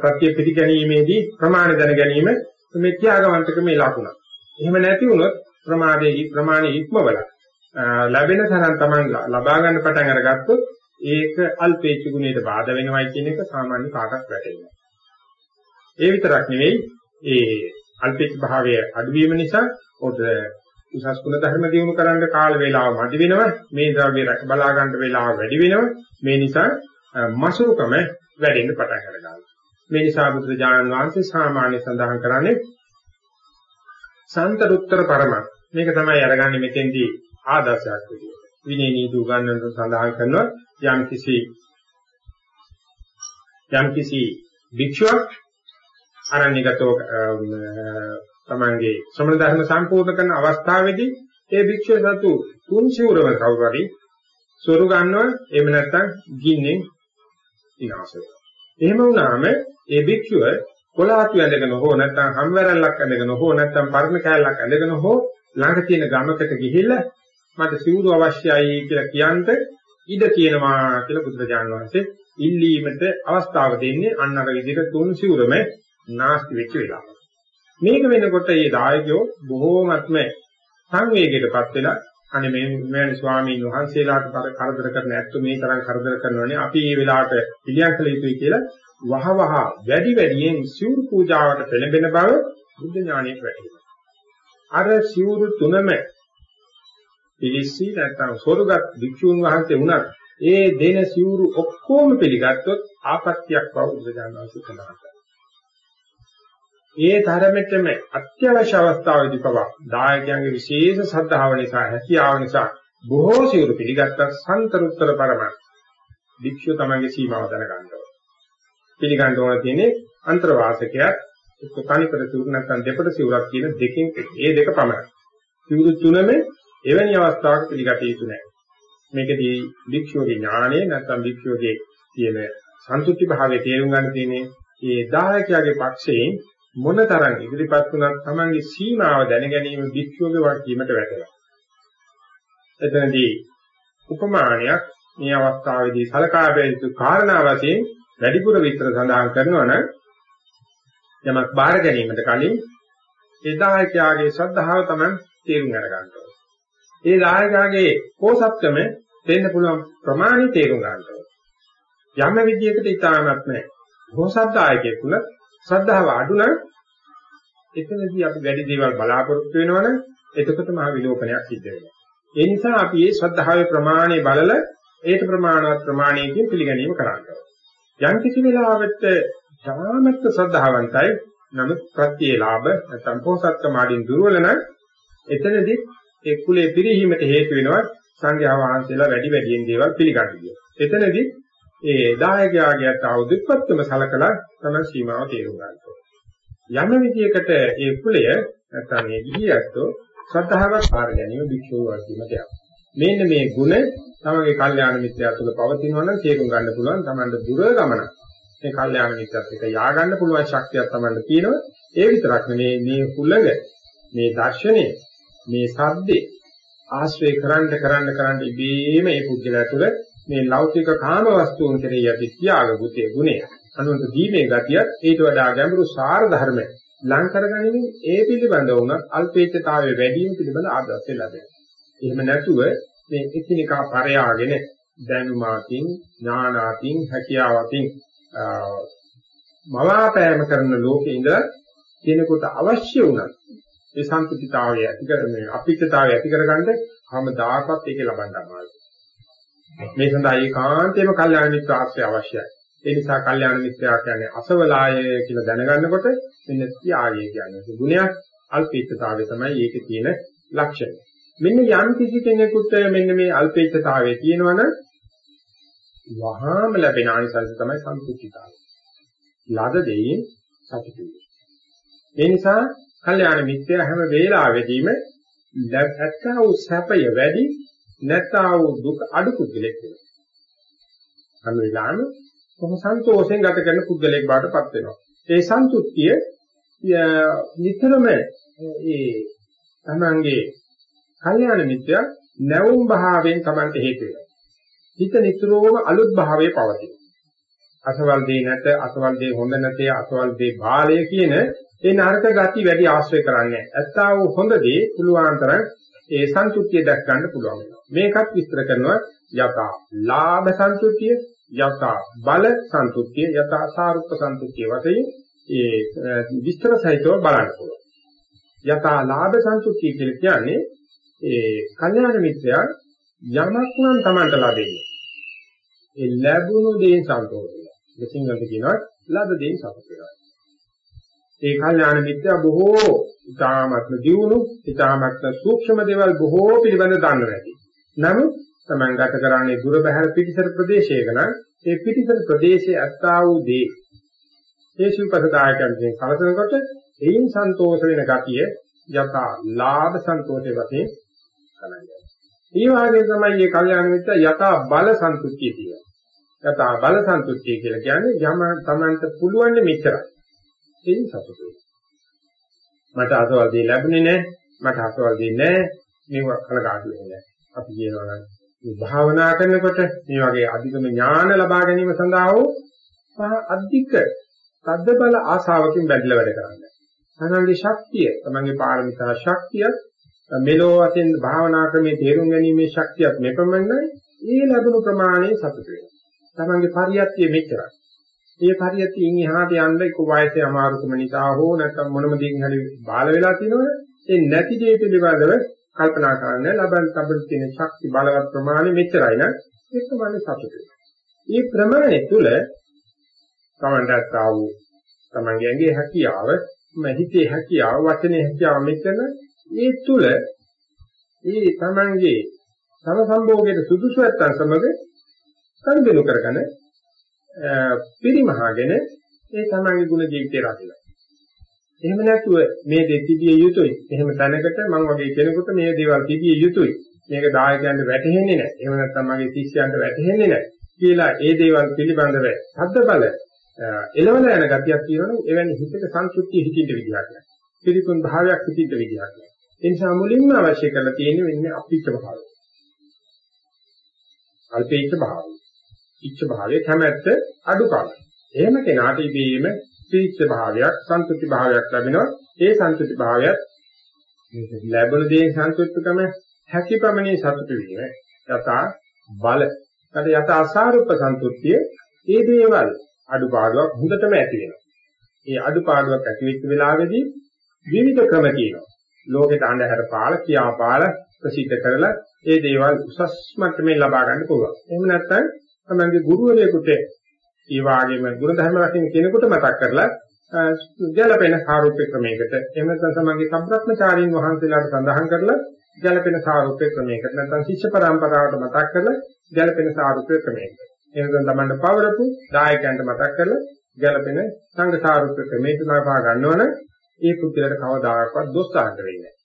ප්‍රත්‍ය පිළිගැනීමේදී ප්‍රමාණ දැන ගැනීම මේ ත්‍යාගවන්තකමේ ලකුණ. එහෙම නැති වුණොත් ප්‍රමාදයේ ප්‍රමාණය ඉක්මවල ලැබෙන තරම් Taman ලබා ගන්න පටන් අරගත්තොත් ඒක අල්පේච්ච ගුණයට බාධා වෙනවයි කියන එක සාමාන්‍ය කාටත් වැටහෙනවා. ඒ විතරක් නෙවෙයි ඒ අල්පේච්ච භාවය අඩුවීම නිසා ඔත උසස් ගුණ ධර්ම දියුණු කරන්න කාල වේලාව මදි වෙනවා මේ ද්‍රව්‍ය රැක බලා ගන්න වේලාව වැඩි වෙනවා. මේ නිසා මසුරුකම වැඩෙන්න පටන් ගන්නවා මේ නිසා බුදුරජාණන් වහන්සේ සාමාන්‍ය සඳහන් කරන්නේ සන්තරුත්තර පරම. මේක තමයි අරගන්නේ මෙතෙන්දී ආදර්ශයක් විදියට. විනය නීති උගන්වන්න සඳහන් කරනවා යම් කිසි යම් කිසි භික්ෂුවක් අරණ්‍යගතව තමන්ගේ ශ්‍රමණ ධර්ම සම්පූර්ණ කරන අවස්ථාවේදී ඒ භික්ෂුව සතු තුන් සිවුරම කවුරු හරි සොරු ගන්නවා එහෙම නැත්නම් ගින්නෙන් විනාශ වෙනවා. එහෙම වුණාම ඒ භික්ෂුව කොලාතු ඇඳගෙන හෝ නැත්නම් හම්වැරල්ලක් ඇඳගෙන හෝ නැත්නම් පරණ කෑල්ලක් ඇඳගෙන හෝ ළඟ තියෙන ගමකට ගිහිල්ලා මට සිවුරු අවශ්‍යයි කියලා කියන්ට ඉඩ තියෙනවා කියලා බුදුරජාණන් වහන්සේ ඉල්ලීමට අවස්ථාව දෙන්නේ අන්න අර විදිහට තුන් සිවුරම නාස්ති වෙච්ච වෙලාවට. මේක වෙනකොට මේ දායකයෝ බොහෝමත්ම සංවේගයටපත් වෙලා අනේ මේ මෙවැනි ස්වාමීන් වහන්සේලාට කරදර කරන ඇත්තු මේ තරම් කරදර කරනවනේ අපි මේ වෙලාවට පිළියම් කළ යුතුයි කියලා වහ වහ වැඩි වැඩියෙන් සිවුරු පූජාවට පෙළඹෙන බව බුද්ධ ඥානයට වැටහෙනවා. අර සිවුරු තුනම පිළිස්සී නැත්නම් සෝරුගත් භික්ෂුන් වහන්සේ වුණත් ඒ දෙන සිවුරු ඔක්කොම පිළිගත්තොත් ආපත්‍යක් බව බුදුදානවාසී සඳහන් කරනවා. ඒ ධර්මෙටම අත්‍යවශ්‍ය අවස්ථාවේදී පවා දායකයන්ගේ විශේෂ ශ්‍රද්ධාව නිසා හැකියාව නිසා බොහෝ සිවුරු පිළිගත්ත සන්තරුත්තර පරම භික්ෂුව තමගේ සීමාව දැනගන්නවා. පිළිගන්න ඕන තියෙන්නේ අන්තර්වාසකයක් එක්ක තනිකර සිවුරු නැත්නම් දෙපඩ සිවුරක් කියන දෙකෙන් ඒ දෙක පමණයි. සිවුරු තුනම එවැනි අවස්ථාවක පිළිගත යුතු නැහැ. මේකදී භික්ෂුවගේ ඥාණය නැත්නම් භික්ෂුවගේ තියෙන සන්තුෂ්ටි භාවයේ තේරුම් ගන්න තියෙන්නේ ඒ දායකයාගේ පක්ෂයෙන් මොනතරම් ඉදිරිපත් වුණත් Tamange සීමාව දැන ගැනීම භික්ෂුවගේ වගකීමට වැටෙනවා. එතනදී උපමානයක් මේ අවස්ථාවේදී සලකා බැලිය යුතු කාරණා වශයෙන් වැඩිපුර විස්තර සඳහන් කරනවා නම් යමක් බාර ගැනීමට කලින් ඒ දායකයාගේ ශ්‍රද්ධාව තමයි තේරුම් අරගන්න ඕනේ. ඒ දායකයාගේ කෝසත්කම දෙන්න පුළුවන් ප්‍රමාණය තේරුම් ගන්න ඕනේ. යම් විදියකට ඊටාමත් නැහැ. කෝසත් දායකයෙක් තුළ ශ්‍රද්ධාව අඩු නම් එතනදී අපි වැඩි දේවල් බලාපොරොත්තු වෙනවනම් එතකොට මහ විලෝපනයක් සිද්ධ වෙනවා. ඒ නිසා අපි මේ ශ්‍රද්ධාවේ ප්‍රමාණය බලලා ඒට ප්‍රමාණවත් ප්‍රමාණයකින් පිළිගැනීම කරන්නේ. යම් කිසි වෙලාවකට ධාමත්ව ශ්‍රද්ධාවන්තයි නමුත් ප්‍රත්‍යේ ලාභ නැත්නම් පොහසත්කම ආදින් දුර්වල නම් එතනදී ඒ කුලේ පිරිහීමට හේතු වෙනවා සංඝයා වහන්සේලා වැඩි වැඩියෙන් දේවල් පිළිගන්නේ. එතනදී ඒ දායකයාගේ අවුදුප්පත්කම සලකලා තමයි සීමාව තේරුම් ගන්නවා. යම් විදියකට ඒ කුලය නැත්නම් මේ ගිහියත්ෝ ශ්‍රද්ධාවක් පාර ගැනීම භික්ෂුව වර්ධීමට යනවා. මෙන්න මේ ಗುಣ තමගේ කල්යාණ මිත්‍යා තුළ පවතිනවා නම් තේරුම් ගන්න පුළුවන් තමන්ට දුර ගමන. මේ කල්යාණ මිත්‍යාත් එක්ක යා ගන්න පුළුවන් ශක්තියක් තමන්ට තියෙනවා. ඒ විතරක් නෙමේ මේ කුලඟ මේ දර්ශනය මේ සද්දේ ආශ්‍රය කරන්න කරන්න කරන්න ඉබේම මේ පුද්ගලයා තුළ මේ ලෞකික කාම වස්තුන් කෙරෙහි ඇති ත්‍යාග බුතේ ගුණය අනුන්ට දීමේ ගතිය ඊට වඩා ගැඹුරු සාර ධර්ම ලං කරගනිමින් ඒ පිළිබඳව උනත් අල්පේච්ඡතාවයේ වැඩි වීම පිළිබඳ ආදර්ශය ලැබෙනවා. එහෙම නැතුව මේ එකිනෙකා පරයාගෙන දැනුමාකින් ඥානාකින් හැකියාවකින් මවාපෑම කරන ලෝකේ ඉඳලා කෙනෙකුට අවශ්‍ය වුණත් ඒ සම්පූර්ණතාවය ඇති කරන්නේ අපිච්චතාවය ඇති කරගන්න හැමදාකත් ඒක ලබන්න අමාරුයි. මේ සඳහා ඒකාන්තයෙන්ම කල්යාණ මිත්‍ර ආශ්‍රය අවශ්‍යයි. ඒ නිසා කල්යාණ මිත්‍යා කියන්නේ අසවලාය කියලා දැනගන්නකොට මෙන්න ත්‍යාගය කියන්නේ ගුණයක් අල්පීච්ඡතාවය තමයි ඒකේ තියෙන ලක්ෂණය. මෙන්න යම් කිසි කෙනෙකුට මෙන්න මේ අල්පේච්ඡතාවය තියෙනවනම් වහාම ලැබෙන ආනිසංස තමයි සන්තුෂ්ටිතාවය. ලද දෙයින් සතුටු ඒ නිසා කල්යාණ මිත්‍ය හැම වෙලාවෙදීම ඇත්තා වූ සැපය වැඩි නැත්තා වූ දුක අඩු පුද්ගලෙක් වෙනවා. හැම වෙලාවෙම කොහොම සන්තෝෂයෙන් ගත කරන පුද්ගලෙක් බවට පත් වෙනවා. ඒ සන්තුෂ්තිය නිතරම ඒ තමංගේ කල්යාණ මිත්‍යා නැවුම් භාවයෙන් Tamante හේතු වෙනවා. හිත නිතරම අලුත් භාවයේ පවතින. අසවල් දේ නැත, අසවල් දේ හොඳ නැතේ, අසවල් දේ බාලය කියන ඒ නරක ගති වැඩි ආශ්‍රය කරන්නේ. ඇත්තා වූ හොඳ දේ පුළුවන් තරම් ඒ සන්තුෂ්තිය දක් ගන්න පුළුවන් වෙනවා. මේකත් විස්තර කරනවා යථා ලාභ සන්තුෂ්තිය, යථා බල සන්තුෂ්තිය, යථා සාරුප්ප සන්තුෂ්තිය වශයෙන් ඒ විස්තර සහිතව බලන්න පුළුවන්. යථා ලාභ සන්තුෂ්තිය කියලා කියන්නේ ඒ කල්යාණ මිත්‍රයා යමක් නම් Tamanට ලැබෙන්නේ. ඒ ලැබුණු දේ සන්තෝෂය. මේ සිංහලට කියනවා ලද දේ සතුටුයි. ඒ කල්යාණ මිත්‍යා බොහෝ ඊ타මත්ම දියුණු, ඊ타මත්ම සූක්ෂම දේවල් බොහෝ පිළිබඳ දන්නවා ඇති. නමුත් Taman ගත කරන්නේ දුර බැහැර පිටිසර ප්‍රදේශයක නම් ඒ පිටිසර ප්‍රදේශයේ අත්තා වූ දේ ඒ ශිල්පසදායකයන්ගෙන් කලසනකොට එයින් සන්තෝෂ වෙන ගතිය යථා ලාභ සන්තෝෂයේ වශයෙන් ගණන් ඒ වගේ තමයි මේ කල්යාණ මිත්‍ර යථා බල සන්තුෂ්තිය කියනවා. යථා බල සන්තුෂ්තිය කියලා කියන්නේ යම තමන්ට පුළුවන් මෙච්චරයි. ඒකයි සතුටු මට අසවල් දෙයක් ලැබුණේ නැහැ. මට අසවල් දෙයක් නැහැ. මේව කලකාටු වෙන්නේ නැහැ. අපි කියනවා නම් මේ භාවනා කරනකොට මේ වගේ අධිකම ඥාන ලබා ගැනීම සඳහා වූ අධික තද්ද බල ආශාවකින් බැඳලා වැඩ කරන්නේ. තමන්ගේ ශක්තිය, තමන්ගේ පාරමිතා ශක්තිය මෙලෝ වශයෙන් භාවනා ක්‍රමයේ තේරුම් ගැනීමේ ශක්තියත් මෙපමණයි ඒ ලැබුණු ප්‍රමාණය සතුට වෙනවා. තමන්ගේ පරියත්තිය මෙච්චරයි. ඒ පරියත්තියින් එහාට යන්න එක්ක වයසේ අමාරුකම නිසා හෝ නැත්නම් මොනම දෙයකින් හරි බාල වෙලා තියෙනවනේ ඒ නැති දේ පිළිබඳව කල්පනා කරන්න ලබන තබන තියෙන ශක්ති බලවත් ප්‍රමාණය මෙච්චරයි නම් ඒක මන්නේ සතුට. වෙනවා. මේ ප්‍රමාණය තුල තමන්ට ආව තමන්ගේ ඇඟේ හැකියාව, හිතේ හැකියාව, වචනේ හැකියාව මෙතන ඒ තුල ඒ තමන්ගේ සම සම්භෝගයේ සුදුසු ඇත්තන් සමග සංදෙනු කරගෙන පිරිමහගෙන ඒ තමන්ගේ ගුණ ජීවිතය රැඳෙනවා. එහෙම නැතුව මේ දෙ තිබිය යුතුයි. එහෙම තැනකට මම වගේ කෙනෙකුට මේ දේවල් තිබිය යුතුයි. මේක දායකයන්ට වැටහෙන්නේ නැහැ. එහෙම නැත්නම් මගේ ශිෂ්‍යයන්ට වැටහෙන්නේ නැහැ. කියලා ඒ දේවල් පිළිබඳව සද්ද බල එළවල යන ගතියක් තියෙනවනේ එවැනි හිතක සංසුද්ධිය හිතින්ට විදිහක් නැහැ. පිළිකුල් භාවයක් හිතින්ට විදිහක් නැහැ. ඒ නිසා මුලින්ම අවශ්‍ය කරලා තියෙන්නේ වෙන්නේ අපිච්ච භාවය. අල්පේච්ච භාවය. ඉච්ඡ භාවය කැමැත්ත අඩු කරන. එහෙම කෙනාට ඉබේම සීච්ඡ භාවයක්, සන්තුති භාවයක් ලැබෙනවා. ඒ සන්තුති භාවයත් මේ ලැබුණ දේ සන්තුෂ්ඨකම හැකියපමණේ සතුටු වීම. යථා බල. අද යථා අසාරුප්ප සන්තුෂ්තිය ඒ දේවල් අඩුපාඩුවක් හොඳටම ඇති වෙනවා. ඒ අඩුපාඩුවක් ඇති වෙච්ච වෙලාවේදී විවිධ ක්‍රම තියෙනවා. ලෝකෙට අඳුර පාල, කියාපාල ප්‍රසිද්ධ කරලා ඒ දේවල් උසස් මට්ටමේ ලබා ගන්න පුළුවන්. එහෙම නැත්නම් තමන්ගේ ගුරුවරයෙකුට ඒ වාගේම ගුණධර්ම රකින්න කෙනෙකුට මතක් කරලා ජලපෙන සාරූප්‍ය ක්‍රමයකට එහෙම නැත්නම් තමන්ගේ සම්බ්‍රත්මචාරීන් වහන්සේලාට සඳහන් කරලා ජලපෙන සාරූප්‍ය ක්‍රමයකට නැත්නම් ශිෂ්‍ය පරම්පරාවට මතක් කරලා ජලපෙන සාරූප්‍ය ක්‍රමයකට එහෙනම් තමන්ට පවරපු දායකයන්ට මතක් කරලා ජලපෙන සංඝ සාරූප්‍ය ක්‍රමයකට ලබා ගන්නවනේ ඒ පුද්ගලයාට කවදාකවත් දොස් අහන්න වෙන්නේ නැහැ.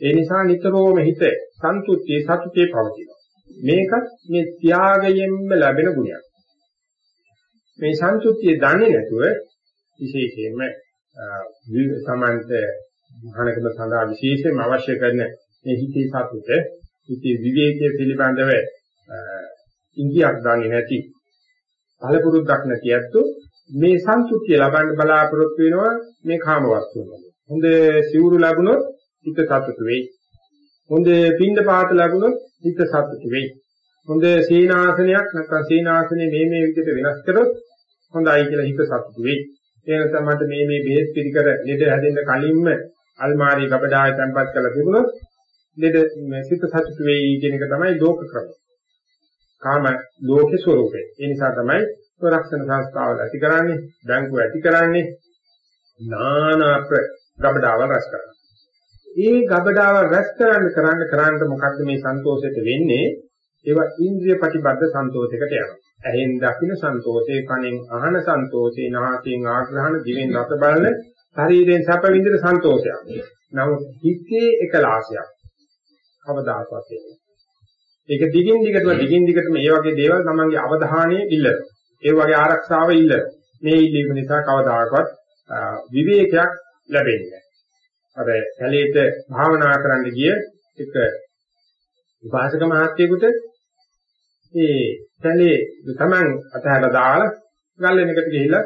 ඒ නිසා නිතරම හිත සන්තුෂ්තිය සතුටේ පවතිනවා. මේකත් මේ ත්‍යාගයෙන්ම ලැබෙන ගුණයක්. මේ සන්තුෂ්තිය දන්නේ නැතුව විශේෂයෙන්ම සමන්ත මහානකම සඳහා විශේෂයෙන්ම අවශ්‍ය කරන මේ හිතේ සතුට, හිතේ විවේකයේ පිළිබඳව ඉන්දියක් දන්නේ නැති පළපුරුද්දක් නැති ඇත්තෝ මේ සන්තුෂ්තිය ලබන්න බලාපොරොත්තු වෙනවා මේ කාම වස්තුන් වල. හොඳ සිවුරු ලැබුණොත් හිත සතුටු වෙයි. හොඳ පින්ඳ පාත ලැබුණොත් හිත සතුටු වෙයි. හොඳ සීනාසනයක් නැත්නම් සීනාසනේ මේ මේ විදිහට වෙනස් කරොත් හොඳයි කියලා හිත සතුටු වෙයි. ඒ නැත්නම් මට මේ මේ බෙහෙත් පිළිකර ලෙඩ හැදෙන්න කලින්ම අල්මාරිය කබඩාවේ තැන්පත් කරලා තිබුණොත් ලෙඩ සිත සතුටු වෙයි කියන එක තමයි ලෝක ක්‍රමය. කාම ලෝකේ ස්වરૂපේ. ඒ නිසා තමයි රක්ෂණ සංස්ථාවල ඇති කරන්නේ, බැංකුව ඇති කරන්නේ, නානා ප්‍ර ගබඩාවල් රැස් කරන්නේ. ඒ ගබඩාවල් රැස් කරන්න කරන්න කරන්න මොකද්ද මේ සන්තෝෂයට වෙන්නේ? ඒවා ඉන්ද්‍රිය ප්‍රතිබද්ධ සන්තෝෂයකට යනවා. ඇහෙන් දකින සන්තෝෂේ, කනෙන් අහන සන්තෝෂේ, නාසයෙන් ආග්‍රහණ, දිවෙන් රස බලන, ශරීරයෙන් සැප විඳින සන්තෝෂයක්. නමුත් හිතේ එකලාසයක් කවදාකවත් එන්නේ. ඒක දිගින් දිගටම දිගින් දිගටම මේ වගේ දේවල් තමන්ගේ අවධානය ඉල්ලනවා. ඒ වගේ ආරක්ෂාව ඉල්ලනවා. මේ ඉල්ලීම නිසා කවදාකවත් විවේකයක් ලැබෙන්නේ නැහැ. අර කැලේට භාවනා කරන්න ගිය එක විපාසක මහත්තයෙකුට ඒ කැලේ තමන් අතහැරලා දාලා ගල්ලෙනකට ගිහිල්ලා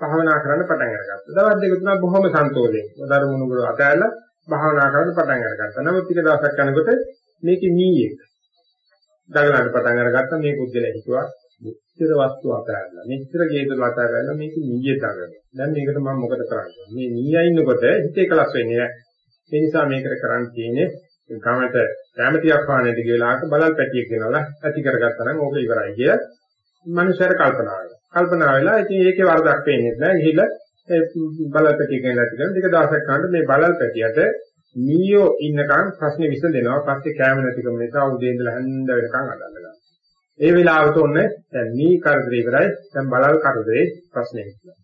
භාවනා කරන්න පටන් අරගත්තා. දවස් දෙක තුනක් බොහොම සන්තෝෂයෙන් දරුමුණුගල අතහැරලා භාවනා කරන්න පටන් අරගත්තා. නමුත් ටික දවසක් යනකොට මේකේ මීයක් දඟලන්න පටන් අරගත්තා. මේ පුද්ගලයා හිතුවා මෙච්චර වස්තු අතහැරලා මෙච්චර ගේදල අතහැරලා මේක මීයේ දඟලන. දැන් මේකට මම මොකද කරන්නේ? මේ මීයා ඉන්නකොට හිතේ කලස් වෙන්නේ නැහැ. ඒ නිසා මේකට කරන්න තියෙන්නේ ගමට කැමැතියක් වානේට ගිහලාට බලල් පැටියෙක් ගෙනලා ඇති කරගත්තා නම් ඕක ඉවරයි කිය. මනුෂ්‍යර කල්පනා වෙනවා. කල්පනා වෙලා ඉතින් ඒකේ වරදක් වෙන්නේ නැහැ. ගිහිල්ලා ඒ බලල් පැටියෙක් ගෙනලා ඇති කරන ටික දවසක් යනකොට මේ බලල් පැටියට මීයෝ ඉන්නකන් ප්‍රශ්නේ විසඳෙනවා. පස්සේ කැම නැතිකම නිසා උදේ ඉඳලා හැන්ද වෙනකන් අඬනවා. ඒ වෙලාවට ඔන්නේ දැන් මී කරදරේ ඉවරයි. දැන් බලල් කරදරේ ප්‍රශ්නේ විසඳනවා.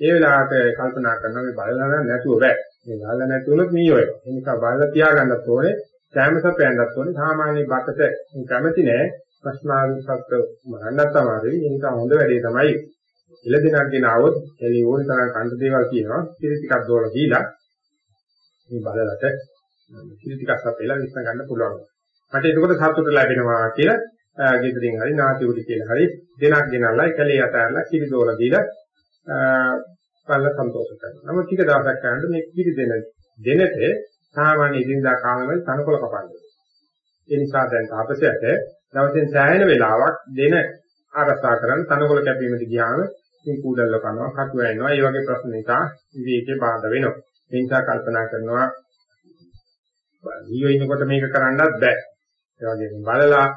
ඒ වෙලාවට කල්පනා කරනවා මේ බලලා නැතුව බෑ. මේ බලලා නැතුනොත් මීයෝ වෙනවා. ඒ නිසා බලලා තියාගන්නත් ඕනේ. කැම සපයන්නත් ඕනේ. සාමාන්‍ය බතට කැමති නෑ. ප්‍රශ්නාර්ථක මරන්නත් තමයි. ඒ නිසා හොඳ වැඩේ තමයි එළදෙනක් ගෙන આવොත් එළි ඕන තරම් කණ්ඩ දේවල් කියනවා. ඉතිරි ටිකක් දෝලා දීලා මේ බලලට ඉතිරි ටිකක් අපේලා විශ්න ගන්න පුළුවන්. මට එතකොට සතුට ලැබෙනවා කියලා ගෙදරින් හරි නාති උඩි කියලා හරි දෙනක් ගෙනල්ලා කැලේ අතහැරලා කිරි දෝලා දීලා බලලා සන්තෝෂ කරනවා. නමුත් ටික දවසක් යනකොට මේ කිරි දෙන දෙනට සාමාන්‍ය ඉදින්දා කාලවල තනකොළ කපන්නේ. ඒ නිසා දැන් තාපසයට දවසෙන් සෑහෙන වෙලාවක් දෙන ආරසා කරන් තනකොළ කැපීමට ගියාම ඉතින් කූඩල්ල කරනවා, කටු වෙනවා. මේ වගේ ප්‍රශ්න නිසා විවේකේ බාධා වෙනවා. ඒ නිසා කල්පනා කරනවා ඊයෝ ඉන්නකොට මේක කරන්නත් බෑ. ඒ වගේම බලලා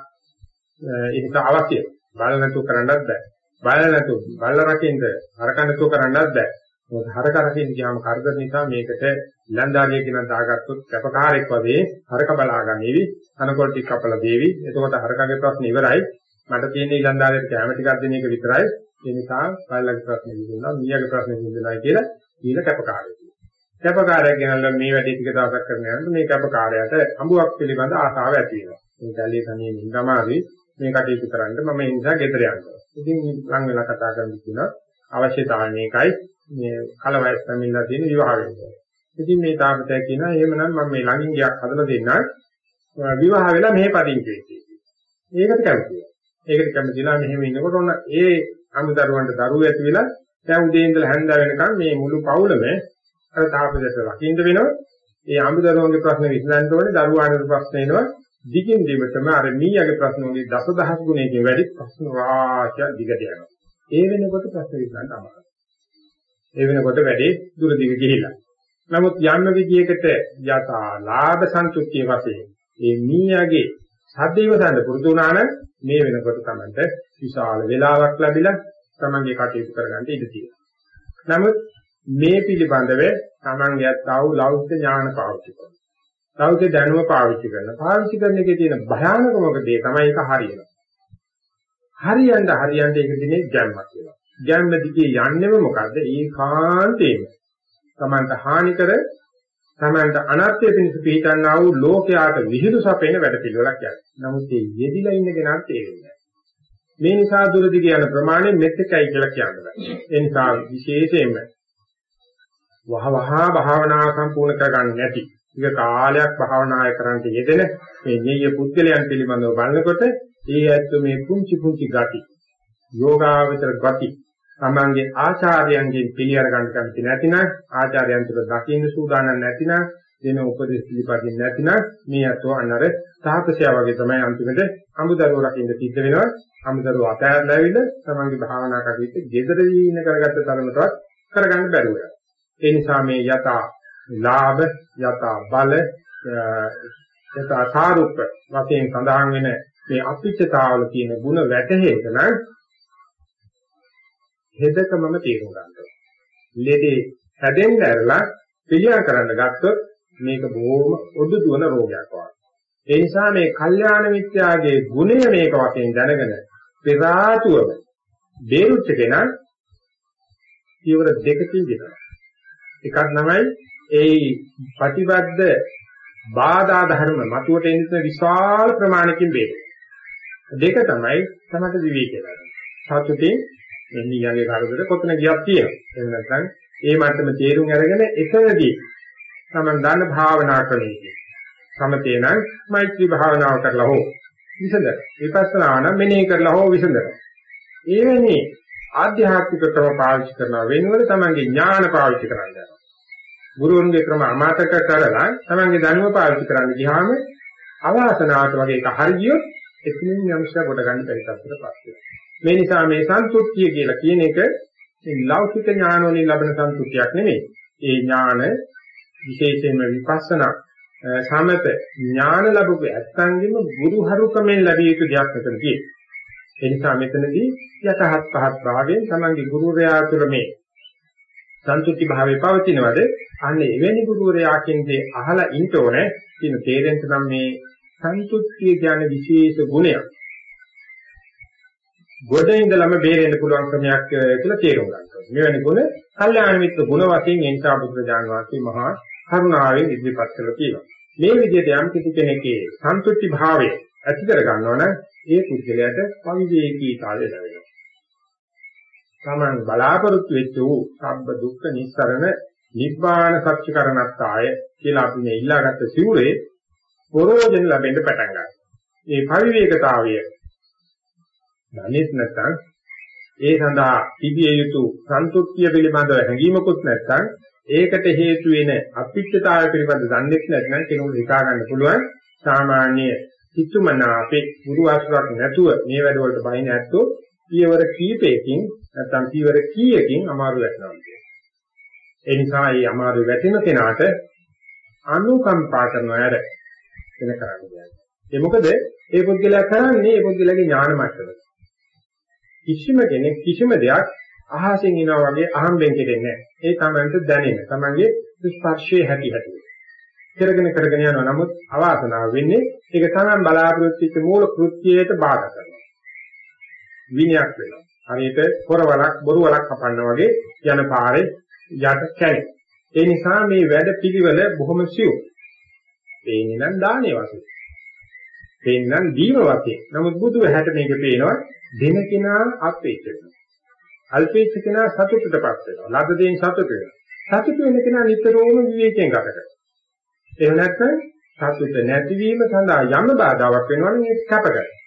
ඒක අවශ්‍යයි. බල නැතුව කරන්නත් බෑ. බල නැතුව බල රකින්ද හරකන්නතුව කරන්නත් බෑ. මොකද හරක රකින්න ගියාම කරදර නිසා මේකට ඉලන්දාරිය කියන දාගත්තොත් කැපකාරයෙක් වගේ හරක බලාගන්නේවි අනකොල් ටික කපලා දේවි. එතකොට හරකගේ ප්‍රශ්න ඉවරයි. මට තියෙන ඉලන්දාරියට කැම ටිකක් දෙන එක විතරයි. ඒ නිසා බල්ලගේ ප්‍රශ්නේ විසඳනවා, මීයාගේ ප්‍රශ්නේ විසඳනවා කියලා ඊළ කැපකාරයෙක්. කැපකාරයෙක් ගැනලා මේ වැඩේ ටික දවසක් කරන යනකොට මේ කැපකාරයාට අඹුවක් පිළිබඳ ආසාව ඇති වෙනවා. මේ කැලේ තනියෙන් ඉඳමාවි මේ කටයුතු කරන්න මම ඒ නිසා ගෙදර යනවා. ඉතින් ලං වෙලා කතා කරන්න කියනවා අවශ්‍යතාවය මේකයි මේ කල වයස් පැමිණලා තියෙන විවාහ වෙනවා. ඉතින් මේ තාපතය කියනවා එහෙමනම් මම මේ ළඟින් ගියක් හදලා දෙන්නම් විවාහ වෙලා මෙහෙ පදිංචි වෙච්චි. ඒකට කැමතියි. ඒකට කැමතිලා මෙහෙම ඉන්නකොට ඔන්න ඒ අමුදරුවන්ට දරුවෝ ඇති වෙලා දැන් උදේ ඉඳලා හැන්ද වෙනකන් මේ මුළු පවුලම අර තාපසයට රකින්න වෙනවා. ඒ අමුදරුවන්ගේ ප්‍රශ්න විසඳන්න ඕනේ දරුවාගේ ප්‍රශ්න එනවා. දිගින් දිගටම අර මීයාගේ ප්‍රශ්න වලින් දසදහස් ගුණයකින් වැඩි ප්‍රශ්න වාක්‍ය දිගට යනවා. ඒ වෙනකොට ප්‍රශ්න විසඳන්න අමාරුයි. ඒ වෙනකොට වැඩේ දුර දිග ගිහිලා. නමුත් යන්න විදියකට යථා ලාභ සන්තුෂ්තිය වශයෙන් ඒ මීයාගේ සද්දේව සඳ පුරුදු වුණා නම් මේ වෙනකොට තමයි විශාල වේලාවක් ලැබිලා තමන්ගේ කටයුතු කරගන්න ඉඩ තියෙනවා. නමුත් මේ පිළිබඳව තමන්ගේ අත්තා වූ ලෞකික ඥාන පාවිච්චි කරනවා. ලෞකික දැනුම පාවිච්චි කරනවා. පාවිච්චි කරන එකේ තියෙන භයානකම දේ තමයි ඒක හරියනවා. හරියන්න හරියන්න ඒක දිනේ ගැම්මක් වෙනවා. ගැම්ම දිගේ යන්නේම මොකද්ද? ඒකාන්තේම. තමන්ට හානි කර තමන්ට අනත්ය පිණිස පිටන්නා වූ ලෝකයාට විහිළු සපේන වැඩ පිළිවෙලක් යනවා. නමුත් මේ යෙදිලා ඉන්න කෙනාට තේරෙන්නේ මේ නිසා දුරදිග යන ප්‍රමාණය මෙතෙකයි කියලා කියන්නේ. ඒ නිසා විශේෂයෙන්ම වහ වහ භාවනා සම්පූර්ණ කරගන්න නැති. ටික කාලයක් භාවනාය කරන්ට යෙදෙන මේ ඤෙය පුද්ගලයන් පිළිබඳව බලනකොට ඒ ඇත්ත මේ පුංචි පුංචි ගති යෝගාවචර ගති තමන්ගේ ආචාර්යයන්ගෙන් පිළිඅර ගන්න කැමති නැතිනම් ආචාර්යයන් තුළ දකින්න සූදානම් නැතිනම් දෙන උපදෙස් පිළිපදින්න නැතිනම් මේ අතෝ අන්නර තාපසයා වගේ තමයි අන්තිමට අමුදරුව රකින්න සිද්ධ වෙනවා. අමුදරුව අතහැරලා ඇවිල්ලා තමන්ගේ භාවනා කටයුතු gedරදී ඉන්න කරගත්ත තරමටවත් කරගන්න බැරුව. යනවා ඒ නිසා මේ යතා ලාභ යතා බල යතා සාරුප්ප වශයෙන් සඳහන් වෙන මේ අපිච්චතාවල තියෙන ಗುಣ වැටහෙක නම් හෙදකමම තේරුම් ගන්නවා. ලෙඩේ හැදෙන්න ඇරලා පිළියම් කරන්න ගත්තොත් මේක බොහොම ඔදු දුවන රෝගයක් වගේ. ඒ නිසා මේ කල්යාණ මිත්‍යාගේ ගුණය මේක වශයෙන් දැනගෙන පෙරාතුව බේරුච්ච කෙනා පියවර දෙකකින් දෙනවා. එකක් තමයි ඒ ප්‍රතිබද්ධ බාධා ධර්ම මතුවට එන විශාල ප්‍රමාණකින් බේරෙන. දෙක තමයි තමයි විවේකය ගන්න. සතුටින් මෙන්නියගේ කරදර කොතන ගියක් තියෙනවා. එහෙම නැත්නම් ඒ මට්ටම තේරුම් අරගෙන එකවදී තමන් දන්න භාවනා කරන්නේ. සමතේ නම් මෛත්‍රී භාවනාව කරලා හෝ විසඳ. විපස්සනා නම් මෙනෙහි කරලා හෝ විසඳ. ඒ වෙන්නේ ආධ්‍යාත්මික ක්‍රම පාවිච්චි කරන වෙනුවට තමන්ගේ ඥාන පාවිච්චි කරන්න යනවා. ගුරුවරුන්ගේ ක්‍රම අමතක කරලා තමන්ගේ දැනුම පාවිච්චි කරන්න ගියාම අවාසනාවට වගේ එක හරියියොත් එතනින් යම්ශා කොට ගන්න බැරි තත්ත්වයකට පත් වෙනවා. මේ නිසා මේ සන්තුෂ්තිය කියලා කියන එක ලෞකික ඥාන වලින් ලැබෙන සන්තුෂ්තියක් නෙමෙයි. ඒ ඥාන විශේෂයෙන්ම විපස්සනා සමත ඥාන ලැබුව ඇත්තන්ගෙම ගුරුහරුකමෙන් ලැබිය යුතු දෙයක් මෙතන තියෙනවා. ඒ නිසා මෙතනදී යටහත් පහත් භාවයෙන් තමන්ගේ ගුරුවරයා තුළ මේ සන්තුෂ්ටි භාවයේ පවතිනවද? අන්න එවැනි ගුරුවරයා කින්දේ අහලා ඉන්න ඕනේ. කියන තේරෙන්න නම් මේ සන්තුෂ්ටිය කියන්නේ විශේෂ ගුණයක්. ගොඩ ඉඳලම බේරෙන්න පුළුවන් ක්‍රමයක් කියලා තේරුම් ගන්න ඕනේ. මෙවැනි ගුණ කල්යාණ මිත්‍ර ගුණ වශයෙන් එන්සා බුදුරජාන් වහන්සේ මහා කරුණාවෙන් ඉදිරිපත් කරලා තියෙනවා. මේ විදිහට යම් කිසි කෙනෙක්ගේ සන්තුෂ්ටි භාවය ඇති කර ගන්නවා නම් ඒ පුද්ගලයාට පවිවේකී කාලය ලැබෙනවා. Taman බලාපොරොත්තු වෙච්ච වූ සබ්බ දුක්ඛ නිස්සරණ නිබ්බාන සත්‍යකරණත්තාය කියලා අපි මේ ඉල්ලාගත්ත සිවුරේ පරෝජන ලැබෙන්න පටන් ගන්නවා. මේ පවිවේකතාවය දන්නේ නැත්නම් ඒ සඳහා තිබිය යුතු සන්තුෂ්තිය පිළිබඳව හැඟීමකුත් නැත්නම් ඒකට හේතු වෙන අපිච්චතාවය පිළිබඳ දන්නේ නැත්නම් කෙනෙකුට හිතා ගන්න පුළුවන් සාමාන්‍ය හිතුමනාපේ ගුරු ආශ්‍රවක් නැතුව මේ වැඩවලට බහින ඇත්තෝ පියවර කීපයකින් නැත්නම් පියවර කීයකින් අමාරු වෙනවා කියන්නේ. ඒ නිසා මේ අමාරු වැටෙන කෙනාට අනුකම්පා කරනවා ඇර වෙන කරන්නේ. ඒ මොකද ඒ පුද්ගලයා කරන්නේ ඒ පුද්ගලයාගේ ඥාන මට්ටම. කිසිම කෙනෙක් කිසිම දෙයක් අහසෙන් එනවා වගේ අහම්බෙන් කෙරෙන්නේ නැහැ. ඒ තමන්ට දැනෙන. තමන්ගේ ස්පර්ශයේ හැටි හැටි. කරගෙන කරගෙන යනවා. නමුත් අවාසනාව වෙන්නේ ඒක තමයි බලාපොරොත්තු වෙච්ච මූල කෘත්‍යයට බාධා කරනවා. විනයක් වෙනවා. හරියට පොරවලක් බොරුවලක් කපන්න වගේ යන පාරේ යට කැණේ. ඒ නිසා මේ වැඩ පිළිවෙල බොහොම සියුම්. පේන්නේ නම් දානේ වශයෙන්. පේන්නේ නම් දීම වශයෙන්. නමුත් බුදු හැට මේක පේනවා දෙන කෙනා අපේක්ෂ වෙනවා. අල්පේක්ෂ කෙනා සතුටටපත් වෙනවා. ලද දෙයින් සතුට වෙනවා. සතුට වෙන කෙනා නිතරම විවේකයෙන් ගත කරනවා. එහෙම නැත්නම් සතුට නැතිවීම සඳහා යම් බාධාවක් වෙනවනම් ඒක කැප කරනවා.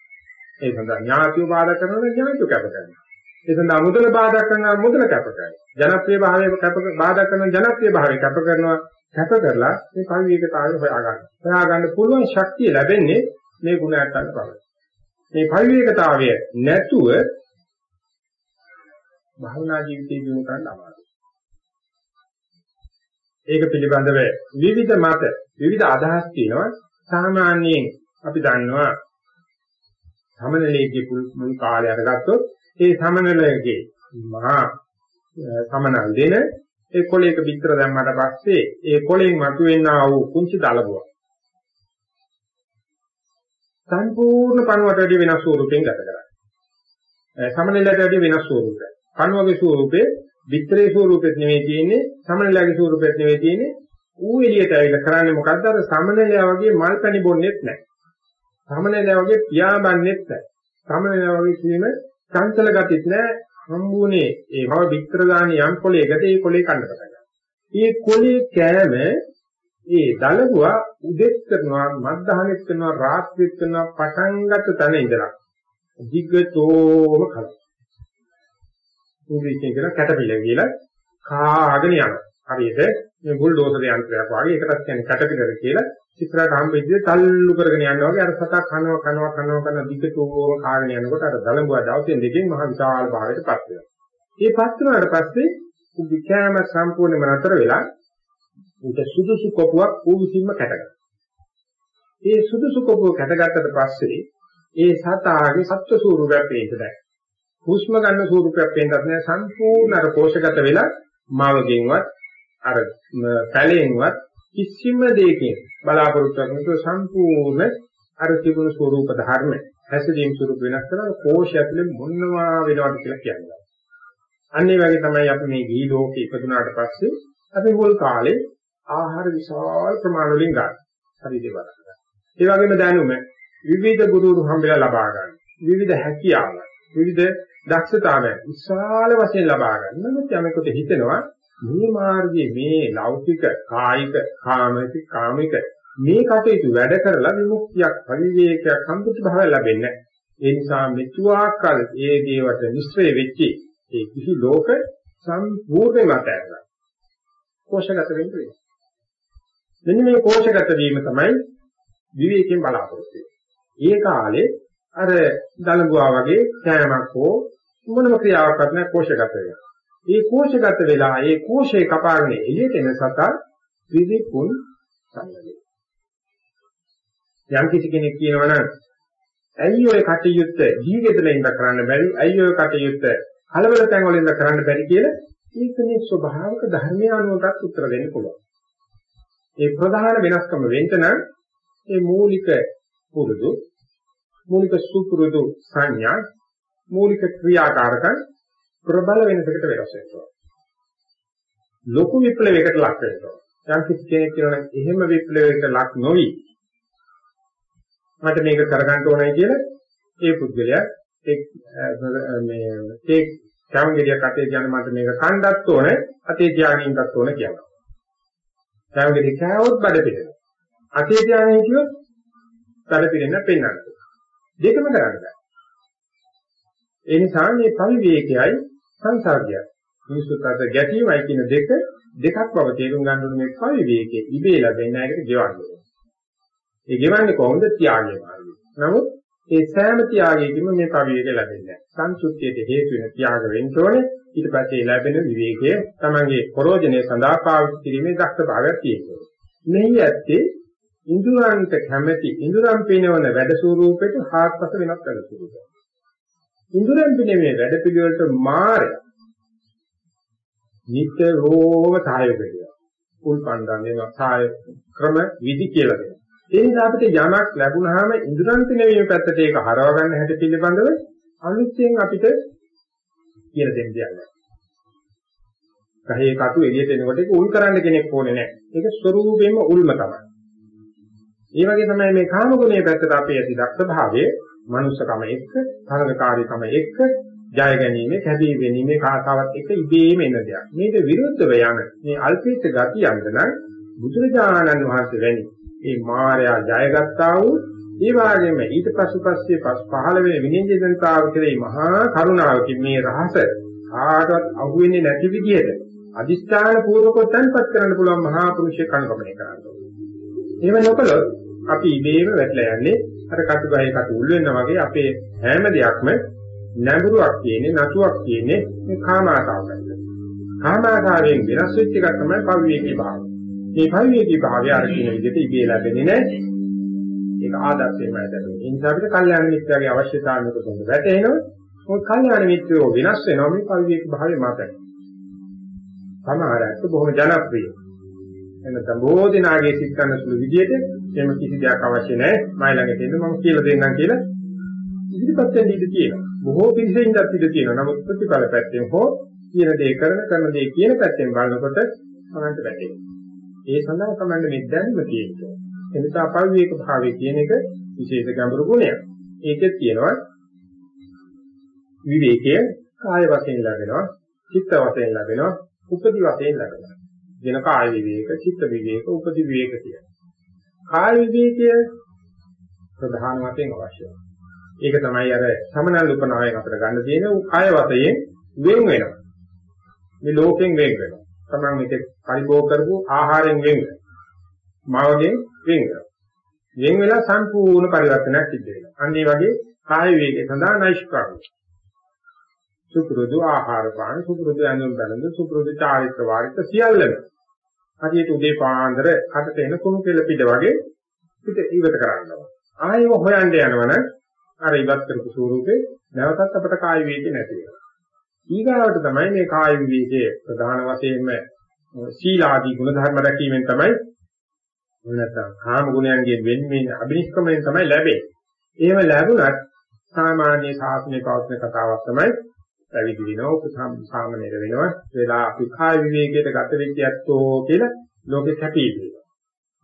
ඒ සඳහා ඥාතිය බාධා කරනවා ඥාතිය කැප කරනවා. ඒ සඳහා මුදල බාධා කරනවා මුදල කැප කරනවා. ජනප්‍රිය භාවය කැප බාධා කරනවා ජනප්‍රිය භාවය කැප කරනවා. කැප කරලා මේ පරිවේකතාවය හොයාගන්න. හොයාගන්න පුළුවන් ශක්තිය ලැබෙන්නේ මේ ගුණ ඇත්තන් පමණයි. මේ පරිවේකතාවය නැතුව භාවනා ජීවිතය දිනු කරන්න අමාරුයි. ඒක පිළිබඳව විවිධ මත විවිධ අදහස් තියෙනවා. සාමාන්‍යයෙන් අපි දන්නවා සමනලයේ මුල් කාලය අරගත්තොත් ඒ සමනලයේ මහා සමනල් දෙන ඒ කොලයක විතර දැම්මට පස්සේ ඒ කොලෙන් මතුවෙනා වූ කුංචි දලබුවක් සම්පූර්ණ පණුවට වැඩි වෙනස් ස්වරූපයෙන් ගත කරන්නේ. සමනලයට වැඩි වෙනස් ස්වරූපයක්. පණුවගේ ස්වරූපේ විතරේ ස්වරූපෙත් නෙවෙයි තියෙන්නේ සමනලයාගේ ස්වරූපෙත් නෙවෙයි තියෙන්නේ ඌ එළියට ඇවිල්ලා කරන්නේ මොකද්ද අර සමනලයා වගේ මල් පැණි බොන්නෙත් නැහැ. සමනලයා වගේ පියාඹන්නෙත් නැහැ. සමනලයා වගේ කිසිම චංචල ගතිත් නැහැ. හම්බුනේ ඒ මම විතර දාන යම් කොලයකට ඒ කොලේ කන්න පටන් ගන්නවා. ඒ කොලේ කෑම ඒ දලගුවා උදෙස් කරනවා මත්දහනෙත් කරනවා රාත්‍රිත් කරනවා පටන් ගත්ත තැන ඉඳලා දිග්ගතෝම කල. උදේ කියන කැටපිල කියලා කාගෙන යනවා. හරියට මේ බුල්ඩෝසර් යන්ත්‍රයක් වගේ එකටත් කියන්නේ කැටපිලර කියලා ඉස්සරහට හම්බෙද්දී තල්ලු කරගෙන යනවා වගේ අර සතා කනවා කනවා කනවා කරන දිගටම කාගෙන යනකොට අර දලඹුවා දවසෙන් දෙකෙන් මහ විශාල භාවයටපත් වෙනවා. මේ පත් වුණාට පස්සේ උදි කෑම සම්පූර්ණයෙන්ම නතර වෙලා උට සුදුසු කපුවක් ඌ විසින්ම කැටගන්නවා. ඒ සුදුසු කපුව කැටගත්තට පස්සේ ඒ සතාගේ සත්ව ස්වරූපයක් පේන්න දැන්. හුස්ම ගන්න ස්වරූපයක් පේන්නත් නෑ සම්පූර්ණ අර කෝෂගත වෙලා මාවගෙන්වත් අර පැලෙන්වත් කිසිම දෙයකින් බලාපොරොත්තු වෙන සම්පූර්ණ අර තිබුණු ස්වરૂප ධර්ම හැසිරීම ස්වરૂප වෙනස් කරලා කෝෂය ඇතුලේ මොනවා වෙනවද කියලා කියනවා. අන්නේ වගේ තමයි අපි මේ ගිහි ලෝකේ ඉපදුනාට පස්සේ අපි මුල් කාලේ ආහාර විශාල ප්‍රමාණ වලින් ගන්න. ශරීරේ වඩන. ඒ වගේම දැනුම විවිධ ගුරුවරු හම්බෙලා ලබා ගන්න. විවිධ හැකියාවන්, විවිධ දක්ෂතාවයන් විශාල වශයෙන් ලබා ගන්න. නමුත් යමෙකුට හිතෙනවා මේ මාර්ගයේ මේ ලෞකික කායික කාමික කාමික මේ කටයුතු වැඩ කරලා විමුක්තියක් පරිවේකයක් සම්පූර්ණ භාවය ලැබෙන්නේ ඒ නිසා මෙතුආකල් ඒ දේවට නිශ්චය වෙච්චි ඒ කිසි ලෝක සම්පූර්ණ මතයලා කෝෂගත වෙන්නේ මෙන්න මේ කෝෂගත වීම තමයි විවේකයෙන් බලාපොරොත්තු ඒ කාලේ අර දලගුවා වගේ කෑමක් හෝ මොනම ක්‍රියාවක්වත් නැ කෝෂගත වෙනවා. ඒ කෝෂගත වෙලා ඒ කෝෂේ කපාගෙන එළියට එන සතා විවිකුල් සංගලයි. යම් කිසි කෙනෙක් කියනවනම් ඇයි ඔය කටයුත්ත ජීවිතේ ඉඳ කරන්න බැරි ඇයි ඔය කටයුත්ත කලබල තැන් වල ඉඳ කරන්න බැරි කියලා ඒකනේ ස්වභාවික ධර්මය අනුවටත් උත්තර දෙන්න පුළුවන්. ඒ ප්‍රධාන වෙනස්කම වෙන්න නම් ඒ මූලික පුරුදු මූලික සුපුරුදු සංඥා මූලික ක්‍රියාකාරකම් ප්‍රබල වෙනසකට වෙනස් වෙනවා. ලොකු විප්ලවයකට ලක් වෙනවා. යම් කිසි කෙනෙක් කියනවා එහෙම විප්ලවයකට ලක් නොවි මට මේක කරගන්න ඕනයි කියලා ඒ පුද්ගලයා ඒ මේ ඒ කැමගිරියක් අතේ තියන්න මට මේක කණ්ඩත් ඕනේ අතේ තියාගෙන ඉන්නත් ඕනේ කියනවා. කැමගිරිය කෑවොත් බඩ පිරෙනවා. අතේ තියාගෙන හිටියොත් බඩ පිරෙන්න පෙන්වන්න. දෙකම කරන්න බෑ. ඒ නිසා මේ පරිවේකයයි සංසර්ගයයි මිනිස්සුත් අතර ගැටීමයි කියන දෙක දෙකක් බව තේරුම් ගන්න ඕනේ මේ පරිවේකේ ඉබේ ලැබෙන එකට ගෙවන්න ඕනේ. ඒ ගෙවන්නේ කොහොමද ත්‍යාගය මාර්ගය. නමුත් ඒ සෑම ත්‍යාගයකින්ම මේ පරිවේක ලැබෙන්නේ නැහැ. සංසුද්ධියට හේතු වෙන ත්‍යාග වෙන්න ඕනේ. ඊට පස්සේ ලැබෙන විවේකය තමන්ගේ ප්‍රෝජනය සඳහා පාවිච්චි කිරීමේ දක්ෂ භාවයක් තියෙනවා. මෙහි ඇත්තේ ඉන්ද්‍රයන්ට කැමැති ඉන්ද්‍රයන් පිනවන වැඩ ස්වරූපයට හාත්පස වෙනස් වැඩ ස්වරූපයක්. ඉන්ද්‍රයන් පිනීමේ වැඩ පිළිවෙලට මාය නිතරම සහයෝගය දෙනවා. උල් පණ්ඩන්නේ සහාය ක්‍රම විදි කියලා දෙනවා. ඒ නිසා අපිට යමක් ලැබුණාම ඉන්ද්‍රයන් පිනවීම පැත්තට ඒක හරව ගන්න හැටි පිළිබඳව අලුතෙන් අපිට කියලා දෙන්න දෙයක් නැහැ. ගහේ කටු එළියට එනකොට ඒක උල් කරන්න කෙනෙක් ඕනේ නැහැ. ඒක ස්වરૂපයෙන්ම උල්ම තමයි. ඒ වගේ තමයි මේ කාම ගුණයේ පැත්තට අපේ ඇති දක්ෂ භාවයේ මනුෂ්‍යකම එක්ක, තරඟකාරීකම එක්ක, ජය ගැනීම, කැදී ගැනීම කාතාවත් එක්ක ඉබේම එන දෙයක්. මේක විරුද්ධව යන මේ අල්පීත ගතියන්ද නම් බුදුරජාණන් වහන්සේ වැනි මේ මායя ජයගත්තා වූ ඒ වගේම ඊට පසු පස්සේ පහළ වෙන විනිශ්චයතාව කෙරෙහි මහා කරුණාවකින් මේ රහස කාටවත් අහු වෙන්නේ නැති විදිහට අදිස්ථාන පූර්වකව තන්පත් කරන්න පුළුවන් මහා පුරුෂය කණකමණය කරනවා. එහෙම නොකළොත් අපි ඉබේම වැටලා යන්නේ අර කටු ගහේ කටු උල් වෙනවා වගේ අපේ හැම දෙයක්ම නැඹුරුවක් කියන්නේ නතුවක් කියන්නේ මේ කාම ආසාවකට. කාම ආසාවෙන් වෙනස් වෙච්ච එක තමයි පවිවේකී භාවය. මේ පවිවේකී භාවය අර කියන විදිහට ඉබේ ලැබෙන්නේ නැහැ. ඒක ආදර්ශයමයි දැනෙන්නේ. ඒ නිසා අපිට කල්යාණ මිත්‍රාගේ අවශ්‍යතාවය කොහොමද වැටෙනවා? මොකද කල්යාණ මිත්‍රයෝ වෙනස් වෙනවා මේ පවිවේක භාවය මතයි. සමහර අයට බොහොම ජනප්‍රියයි. එනතම් බොහෝ දිනාගේ සිත් කරන සුළු විදියට එහෙම කිසි දෙයක් අවශ්‍ය නැහැ. මයි ළඟට එන්න මම කියලා දෙන්නම් කියලා ඉදිරිපත් වෙන්න ඉඩ තියෙනවා. බොහෝ පිළිසෙන් ඉඳත් ඉඩ තියෙනවා. නමුත් ප්‍රතිඵල පැත්තෙන් හෝ කියන දේ කරන කරන දේ කියන පැත්තෙන් බලනකොට අනන්ත වැටෙනවා. ඒ සඳහා තමයි මේ දැනුම තියෙන්නේ. ඒ නිසා පරිවේක භාවය කියන එක විශේෂ ගැඹුරු ගුණයක්. ඒකෙත් තියෙනවා විවේකය කාය වශයෙන් ලැබෙනවා, චිත්ත වශයෙන් ලැබෙනවා, උපදි වශයෙන් ලැබෙනවා. වෙන කාය විවේක, චිත්ත විවේක, උපදි විවේක කියන. කාය විවේකය ප්‍රධාන වශයෙන් අවශ්‍යයි. ඒක තමයි අර සමනල් උපනායෙන් අපිට ගන්න තියෙන කාය වශයෙන් වෙන් වෙනවා. මේ ලෝකෙන් වෙන් වෙනවා. තමන් මේක පරිභෝග කරපු ආහාරයෙන් වෙන් වෙනවා. මාවගෙන් වෙන් වෙනවා. වෙන් වෙලා සම්පූර්ණ පරිවර්තනයක් සිද්ධ වෙනවා. අන්න ඒ වගේ කාය විවේකේ සඳහා නෛෂ්ක්‍රමය. සුපුරුදු ආහාර පාන සුපුරුදු ඇඳුම් බැලඳ සුපුරුදු චාරිත්‍ර වාරිත්‍ර සියල්ලම හරියට උදේ පාන්දර කටට එන කුණු කෙල පිට වගේ පිට ඉවත කරනවා ආයෙම හොයන්න යනවනම් අර ඉවත් කරපු ස්වරූපේ නැවතත් අපට කාය විවේකේ නැති වෙනවා ඊගාවට තමයි මේ කාය විවේකයේ ප්‍රධාන වශයෙන්ම සීලාදී ගුණධර්ම රැකීමෙන් තමයි නැත්නම් කාම ගුණයන්ගෙන් වෙන්වීම අභිනිෂ්ක්‍මයෙන් තමයි ලැබෙන්නේ. එහෙම ලැබුණත් සාමාන්‍ය ශාස්ත්‍රයේ පවත්වන කතාවක් තමයි පැවිදි වෙනවා උපසම්සාමනීය වෙනවා. වෙලා අපි කාය විවේකයට ගත වෙච්ච ඇත්තෝ කියලා ලෝකෙ කැපී වෙනවා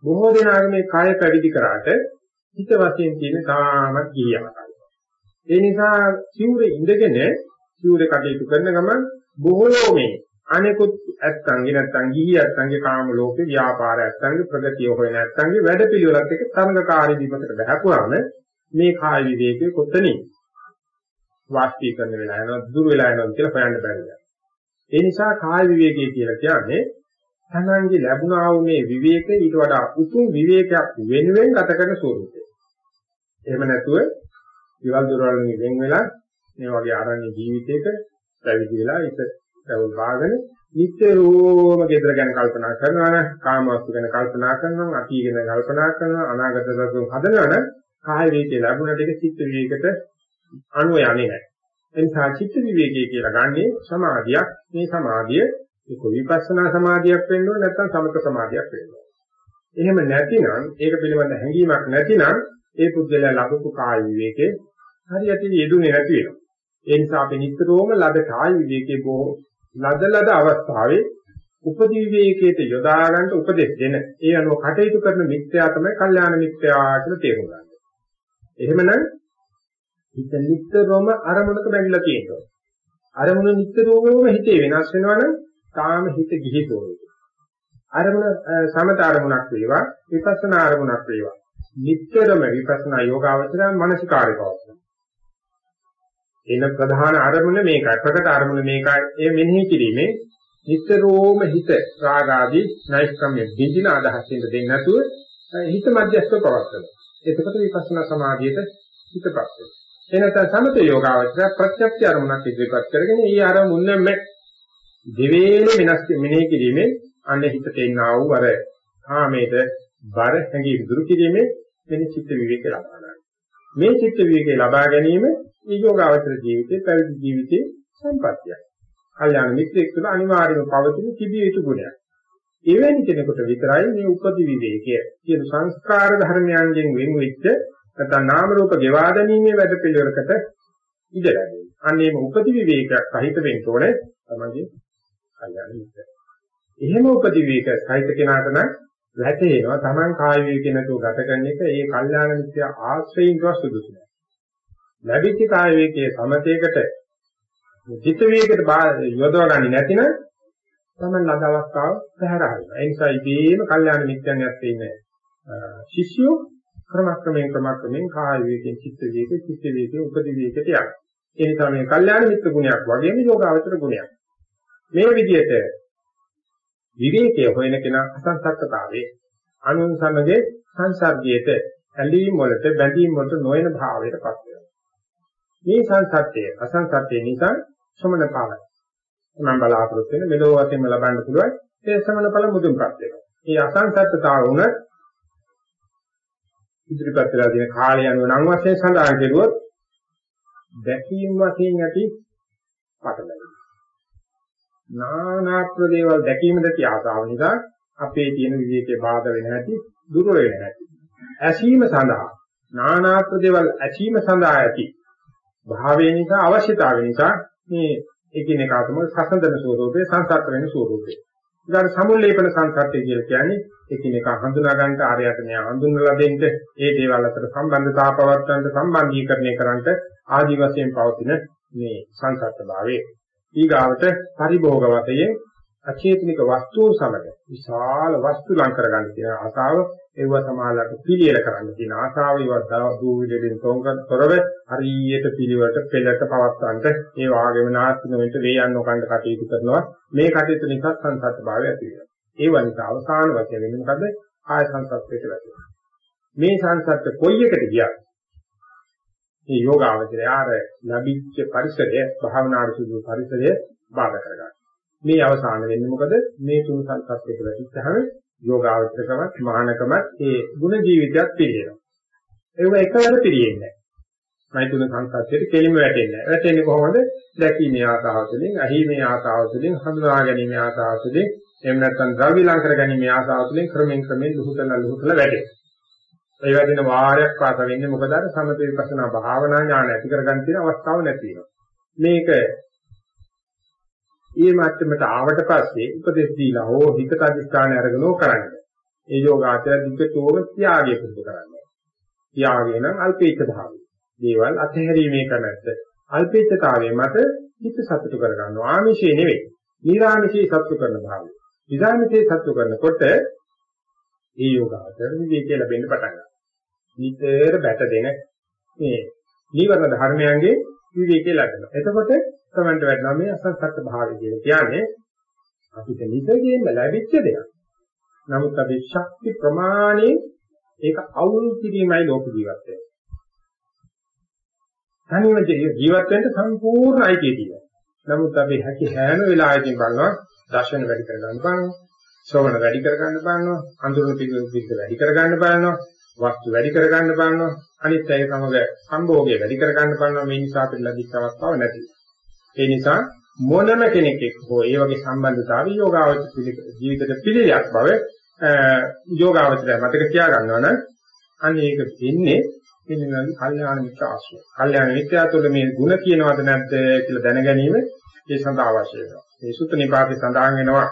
බොහෝ දෙනාගේ මේ කාය පැවිදි කරාට හිත වශයෙන් තියෙන තාමත් ගියමයි ඒ නිසා සිවුරේ ඉඳගෙන සිවුරේ කටයුතු කරන ගමන් බොහෝ මේ අනෙකුත් ඇත්තන්ගේ නැත්තම් ගිහි ඇත්තන්ගේ කාම ලෝකේ ව්‍යාපාර ඇත්තන්ගේ ප්‍රගතිය හොයන ඇත්තන්ගේ වැඩ පිළිවෙලත් එක්ක තරඟකාරී දීපකට බහකුවාම මේ කාය විවේකයේ කොතනින් වාස්තීකරණ වෙලා යනවා දුර වෙලා යනවා කියලා හොයන්න බැහැ. ඒ නිසා කාය විවේකයේ කියලා කියන්නේ තමන්ගේ ලැබුණා වූ මේ විවේකේ ඊට වඩා උතුම් විවේකයක් වෙනුවෙන් ගත කරන ස්වරූපය. එහෙම නැතුව විවල් දොරවල් වෙන් වෙලා මේ වගේ ආරණ්‍ය ජීවිතයක පැවිදි වෙලා ඉත දවල් බාගෙන නිතරම ගෙදර ගැන කල්පනා කරනවා නම් කාමවස්තු ගැන කල්පනා කරනවා නම් අතී ගැන කල්පනා කරනවා අනාගත දසුන් හදනවා නම් කාය විවේකේ ලැබුණට ඒක චිත්ත විවේකයට අනුව යන්නේ නැහැ. එනිසා චිත්ත විවේකයේ කියලා ගන්නේ සමාධියක්. මේ සමාධිය ඒක විපස්සනා සමාධියක් වෙන්න ඕන නැත්නම් සමත සමාධියක් වෙන්න ඕන. එහෙම නැතිනම් ඒක පිළිබඳ හැඟීමක් නැතිනම් ඒ පුද්ගලයා ලබපු කාය විවේකේ හරියට යෙදුනේ නැති වෙනවා. ඒ නිසා අපි නිතරම ලද කාය විවේකේ බොහෝ ලද ලද අවස්ථාවේ උපදි විවේකයට යොදා ගන්න උපදෙස් දෙන ඒ අනුව කටයුතු කරන මිත්‍යා තමයි කල්යාණ මිත්‍යා කියලා තේරුම් ගන්න. එහෙමනම් හිත නිතරම අරමුණක බැඳලා තියෙනවා. අරමුණ නිතරම හිතේ වෙනස් වෙනවනම් තාම හිත ගිහිතෝයි. අරමුණ සමත අරමුණක් වේවා විපස්සනා අරමුණක් වේවා. නිතරම විපස්සනා යෝගාවචරය මානසිකාරය පවත්වනවා. එන ප්‍රධාන අරමුණ මේකයි ප්‍රකට අරමුණ මේකයි ඒ මෙනෙහි කිරීමේ නිතරම හිත රාගාදී නෛෂ්ක්‍රම්‍ය බිඳින අදහසින් දෙන්නේ නැතුව හිත මධ්‍යස්ථව පවත්වනවා. එතකොට විපස්සනා සමාධියට හිතපත් වෙනවා. එනත සමත යෝගාවචර ප්‍රත්‍යක්ෂ අරමුණක් ඉදිරිපත් කරගෙන ඊ අරමුණම දෙවේල වෙනස් මෙනෙහි කිරීමේ අන්න හිතට එන්නා වූ අර කාමයට බර හැඟීම් දුරු කිරීමේ වෙන චිත්ත විවේක ලබා ගන්නවා. මේ චිත්ත විවේකේ ලබා ගැනීම ඊයෝගාවචර ජීවිතේ පැවිදි ජීවිතේ සම්පත්තියක්. කල්යාණ මිත්‍රෙක් තුළ අනිවාර්යව පවතින තිබිය යුතු ගුණයක්. එවැනි කෙනෙකුට විතරයි මේ උපදි විවේකය කියන සංස්කාර ධර්මයන්ගෙන් වෙන් වෙච්ච නැත්නම් නාම රූප ගෙවා ගැනීමේ වැඩ පිළිවෙලකට ඉඩ ලැබෙන්නේ. අන්නේම උපදි විවේකයක් සහිත වෙන්න ඕනේ තමයි කල්යාණ මිත්‍රය. එහෙම උපදි විවේක සහිත කෙනාට නම් වැටේනවා Taman කාය විවේකේ නැතුව ගත කරන එක ඒ කල්යාණ මිත්‍ය ආශ්‍රයින්ව සුදුසු නෑ. ලැබිච්ච කාය විවේකයේ සමතේකට චිත්ත විවේකයට යොදව ගන්නේ නැතිනම් Taman ලද අවස්ථාව පැහැර හරිනවා. ඒ නිසා ඉබේම කල්යාණ මිත්‍යන් යත්තේ ඉන්නේ ශිෂ්‍යෝ ක්‍රමක්‍රමයෙන් ක්‍රමක්‍රමයෙන් කාය විවේකයෙන් චිත්ත විවේකයෙන් චිත්ත විවේකයෙන් උපදි විවේකයට යනවා. ඒ නිසා මේ කල්යාණ මිත්‍ර ගුණයක් වගේම යෝගාවචර ගුණයක්. මේ විදිහට විවේකයේ හොයන කෙනා අසංසක්කතාවේ අනුන් සමග සංසර්ගයට ඇලීම් වලට බැඳීම් වලට නොයන භාවයටපත් වෙනවා. මේ සංසත්‍යය අසංසත්‍යය නිසා ශ්‍රමණ පාලයි. මම බලාපොරොත්තු වෙන මෙලෝ වශයෙන්ම ලබන්න පුළුවන් ඒ ශ්‍රමණ ඵල මුදුන්පත් වෙනවා. මේ අසංසත්‍යතාව උන ඉදිරිපත් වෙලා තියෙන කාලය අනුව නම් වශයෙන් සඳහන් කෙරුවොත් දැකීම් වශයෙන් ඇති පටලැවිලි. නානාත්ම දේවල් දැකීමද තිය ආසාව නිසා අපේ තියෙන විවේකයේ බාධා වෙන හැටි දුර වෙන හැටි. ඇසීම සඳහා නානාත්ම දේවල් ඇසීම සඳහා ඇති භාවය නිසා අවශ්‍යතාවය නිසා මේ එකිනෙකාටම සසඳන ස්වරූපේ සංසත් වෙන ස්වරූපේ. ඊට සමුල්ලේපන සංසත්ය කියලා කියන්නේ එකිනෙකා හඳුනා ගන්නට ආරයට මෙයා හඳුන්වලා දෙන්න. ඒ දේවල් අතර සම්බන්ධතාව පවත්වන්නට සම්බන්ධීකරණය කරන්නට ආදි වශයෙන් පවතින මේ සංසත් භාවයේ. ඊගාවට පරිභෝග වශයෙන් අචේතනික වස්තුන් සමග විශාල වස්තු ලං කරගන්න තියෙන ආසාව ඒව සමාලට පිළියෙල කරන්න තියෙන ආසාව ඒව දූවිලෙන් තොරව හරියට පිළිවෙලට පෙළට පවත්වන්නට ඒ වාගේම නාස්තින වෙන්න වේයන් නොකණ්ඩ කටයුතු කරනවා. මේ කටයුතු නිසා සංසත් භාවය ඇති වෙනවා. ඒ වනිසා අවසාන වශයෙන් වෙන්නේ මොකද ආය සංසත්යට වැටෙනවා. මේ සංසත්ත කොයි එකට ගියත් මේ යෝගාවචරය ආර ලැබිච්ච පරිසරය භාවනාවට සුදු පරිසරය බාධා කරගන්න. මේ අවසාන වෙන්නේ මොකද? මේ තුන් සංකප්පයක වැටිච්චහම යෝගාවචරකමත් මහානකමත් ඒ ගුණ ජීවිතයත් පිළිහෙනවා. ඒව එකවර පිළිෙන්නේ නැහැ. මේ තුන සංකප්පයට කෙලින්ම වැටෙන්නේ නැහැ. වැටෙන්නේ කොහොමද? දැකීමේ ආසාව තුළින්, අහීමේ ආසාව තුළින්, හඳුනා ගැනීමේ ආසාව තුළින්, එහෙම නැත්නම් ද්‍රව්‍ය ලංකර ගැනීමේ ආසාව තුළින් ක්‍රමෙන් ක්‍රමෙන් ලුහුතල ලුහුතල වැටෙනවා. ඒ වගේම වාරයක් පාස වෙන්නේ මොකද අර සමථ විපස්සනා භාවනා ඥාන ඇති කරගන්න තියෙන අවස්ථාව නැති වෙනවා. මේක ඊ මාත්‍රමට ආවට පස්සේ උපදෙස් දීලා හෝ හිතට අධිෂ්ඨාන අරගෙන කරන්නේ. ඒ යෝගාචර දිගටම ත්‍යාගය පුරුදු කරන්නේ. ත්‍යාගය නම් අල්පේච්ඡ භාවය. දේවල් අතහැරීමේ කැමැත්ත. අල්පේච්ඡතාවයේ මත හිත සතුට කරගන්නවා. ආමිෂේ නෙවෙයි. නිරාමිෂේ සතුට කරන භාවය. නිරාමිෂේ සතුට කරනකොට ඒ යෝගාචර විවේකී ලැබෙන්න පටන් ගන්නවා. නිතර බැට දෙන මේ නීවරණ ධර්මයන්ගේ විවේකේ ලැබෙනවා. එතකොට තමන්ට වැටෙනවා මේ අසංසත් භාවය කියලා කියන්නේ අපිට නිතරම ලැබිච්ච දෙයක්. නමුත් අපි ශක්ති ප්‍රමාණයෙන් ඒක අවුල් කිරීමයි ලෝක ජීවත් වෙන්නේ. තනියම ජීවත් වෙන්න සම්පූර්ණ අයිතිය තියෙනවා. නමුත් අපි හැකි හැම වෙලාවෙදී බලනවා දර්ශන වැඩි කරගන්න බලනවා. ශ්‍රවණ වැඩි කරගන්න බලනවා. අඳුරන පිළිවෙල වැඩි කරගන්න බලනවා. වස්තු වැඩි කරගන්න බලනවා අනිත් අය සමග සම්භෝගය වැඩි කරගන්න බලනවා මේ නිසා අපිට ලැබිච්ච අවස්ථාව නැති. ඒ නිසා මොනම කෙනෙක් එක්ක හෝ ඒ වගේ සම්බන්ධතාවය යෝගාවචර ජීවිතේ පිළිලයක් බව යෝගාවචරය මතක තියාගන්නවා නම් අන්න ඒක වෙන්නේ එන්නේ කල්යාණ මිත්‍ර ආශ්‍රය. කල්යාණ මිත්‍යාතුල මේ ಗುಣ කියනවද නැද්ද කියලා දැන ගැනීම ඒ සඳහා අවශ්‍ය වෙනවා. මේ සුත්ත නිපාතේ සඳහන් වෙනවා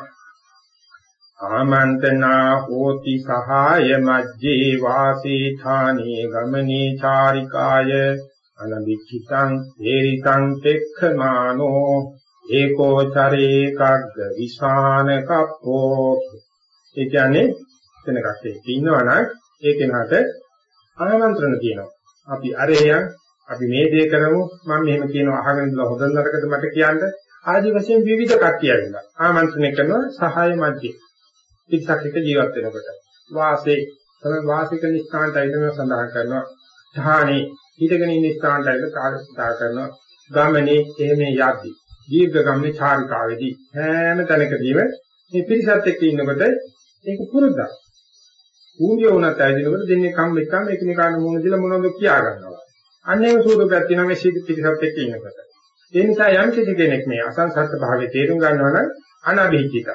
ආමන්තනා හෝති සහාය මජ්ජේ වාසී ථානේ ගමනේ චාරිකාය අනබිච්චිතං හේරිතං තෙක්ඛමානෝ ඒකෝ චරේ කග්ග විසාන කප්පෝ ඒ කියන්නේ එතනකට ඉන්නවනම් ඒ කෙනාට ආමන්ත්‍රණ කියනවා. අපි අරේයන් අපි මේ දේ කරමු. මම මෙහෙම කියනවා අහගෙන ඉඳලා හොඳ නරකද මට කියන්න. ආදි වශයෙන් විවිධ කට්ටිය ඇවිල්ලා ආමන්ත්‍රණය කරනවා සහාය මැදේ පිටසක් එක ජීවත් වෙනකොට වාසේ තමයි වාසික නිස්ථානට අයිතම සඳහන් කරනවා ධානේ හිතගෙන ඉන්න ස්ථානට අයිතම සඳහන් කරනවා ගමනේ එහෙම යද්දි දීර්ඝ ගමනේ චාරිකාවේදී හැම තැනකදීම මේ පිරිසත් එක්ක ඉන්නකොට ඒක පුරුද්දක්. ඌණිය වුණත් ඇවිදිනකොට දෙන්නේ කම් එක්කම එකිනෙකාට මොන දිලා මොනවද කියා ගන්නවා. අන්නේම ස්වරූපයක් තියෙනවා මේ සිද්ධ පිරිසත් එක්ක ඉන්නකොට. ඒ නිසා යම් කිසි කෙනෙක් මේ අසංසත් භාවයේ තේරුම් ගන්නවා නම් අනබීචිත,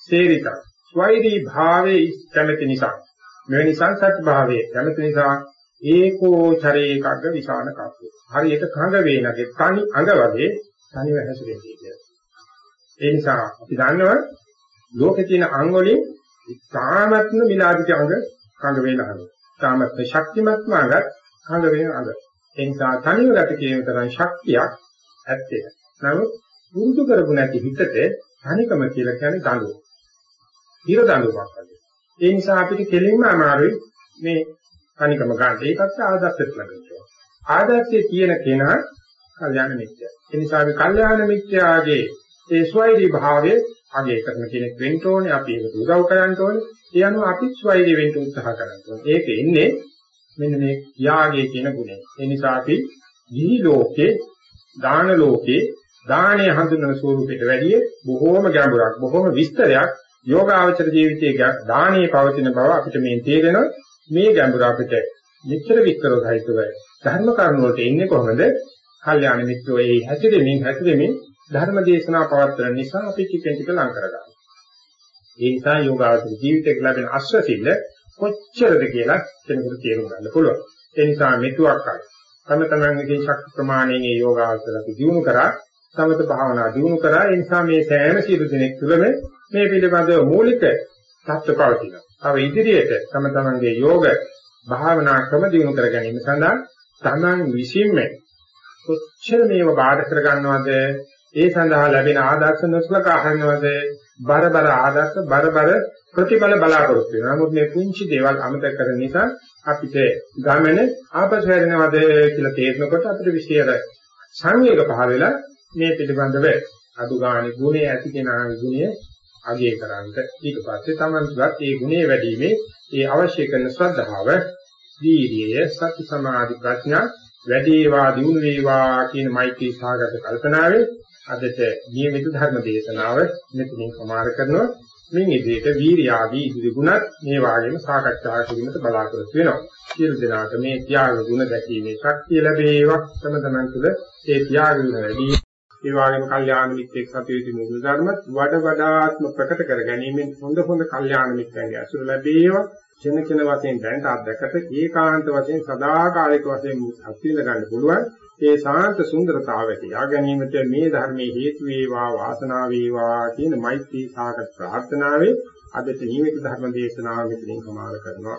සේරිත, ස්වෛරී භාවයේ කැමැති නිසා මෙවැනි සංසත් භාවයේ කැමැති නිසා ඒකෝ චරේකග්ග විසාන කප්පු. හරියට කඟ වේනගේ තනි අඟ වගේ තනිව හැසිරෙන්නේ කියලා. ඒ නිසා අපි දන්නවා ලෝකේ තියෙන අංග වලින් තාමත්ම මිලාදිත අංග කඟ වේලහන. තාමත්ම ශක්තිමත්ම අංග කඟ වේන අංග. ඒ නිසා තනිව ගත කියන තරම් ශක්තියක් ඇත්තේ. නමුත් පුරුදු කරපු නැති හිතට තනිකම කියලා කියන්නේ දඬුවම. හිර දඬුවමක් වගේ. ඒ නිසා අපිට කෙලින්ම අමාරුයි මේ තනිකම ගන්න. ඒකත් ආදර්ශයක් ලැබෙනවා. ආදර්ශයේ තියෙන කෙනා කල්යාණ මිත්‍යා. ඒ නිසා අපි කල්යාණ මිත්‍යාගේ ඒ ස්වෛරී භාවයේ අගය කරන කෙනෙක් වෙන්න ඕනේ. අපි ඒකට උදව් කරන්න ඕනේ. ඒ අනුව අපි ස්වෛරී වෙන්න උත්සාහ කරන්න ඕනේ. ඒක එන්නේ මෙන්න මේ ත්‍යාගයේ කියන ගුණය. ඒ නිසා අපි ගිහි ලෝකේ දාන ලෝකේ දානයේ හඳුන්වන ස්වරූපයට වැඩිය බොහෝම ගැඹුරක් බොහෝම විස්තරයක් යෝගාචර ජීවිතයේ දානයේ පවතින බව අපිට මේ තේරෙනවා මේ ගැඹුර අපිට මෙච්චර විස්තර සහිතව ධර්ම කරුණ වලට එන්නේ කොහොමද? කල්යාණ මිත්‍රෝ ඒ හැසිරෙමින් හැසිරෙමින් ධර්ම දේශනා පවත්වන නිසා අපි ටිකෙන් ටික ලං කරගන්නවා. ඒ නිසා යෝගාවචර ජීවිතයක ලැබෙන අශ්වසිල්ල කොච්චරද කියලා කෙනෙකුට තේරුම් ගන්න පුළුවන්. ඒ නිසා මෙතුවක් අය තම තමන්ගේ ශක්ති ප්‍රමාණයෙන් ඒ යෝගාවචරක දිනු කරා සමත භාවනා දිනු කරා ඒ නිසා මේ සෑම සියලු දෙනෙක් තුළම මේ පිළිබඳව මූලික தත්ත්ව පවතිනවා. තව ඉදිරියට තම තමන්ගේ යෝග භාවනා ක්‍රම දිනු කර ගැනීම සඳහා තමන් විසින්ම කොච්චර මේව බාධා කර ගන්නවද ඒ සඳහා ලැබෙන ආදර්ශ නොසලකා හරිනවද බරබර ආදර්ශ බරබර ප්‍රතිඵල බලාපොරොත්තු වෙනවා. නමුත් මේ පුංචි දේවල් අමතක කරන නිසා අපිට ගමන ආපසු හැරෙනවද කියලා තේරෙනකොට අපිට විශේෂ සංවේග පහළ වෙලා මේ පිළිබඳව අඩු ගානේ ගුණය ඇති කෙනාගේ ගුණය අගය කරන්ට ඊට පස්සේ තමන්තුලත් ඒ ගුණය වැඩිීමේ ඒ අවශ්‍ය කරන ශ්‍රද්ධාව වීර්යය සති සමාධි ප්‍රඥා වැඩි වේවා දියුණු වේවා කියන මෛත්‍රී සාගත කල්පනාවේ අදට නියමිත ධර්ම දේශනාව මෙතනින් සමාර කරනවා. මින් ඉදිරියට වීර්යාදී ඉදිරි ගුණත් මේ වාගේම සාකච්ඡා කිරීමට බලාපොරොත්තු වෙනවා. සියලු දෙනාට මේ ත්‍යාග ගුණ දැකීමේ ශක්තිය ලැබේවා. තම තමන් තුළ ඒ ත්‍යාග ගුණ වැඩි ඒ වගේම කල්යාණ මිත්‍රෙක් සතුටු මුල් ධර්ම වඩ වඩාත්ම ප්‍රකට කර ගැනීමෙන් හොඳ හොඳ කල්යාණ මිත්‍රයන්ගේ අසුර ලැබේවා. චින චින වශයෙන් දැනට අත්දැකට ඒකාන්ත වශයෙන් සදාකාලික වශයෙන් අත්විඳ ගන්න පුළුවන් ඒ සාන්ත සුන්දරතාවයට යා ගැනීමට මේ ධර්මයේ හේතු වේවා වාසනාව වේවා කියන මෛත්‍රී සාගත ප්‍රාර්ථනාවේ අදට නියමිත ධර්ම දේශනාව මෙතනින් සමාර කරනවා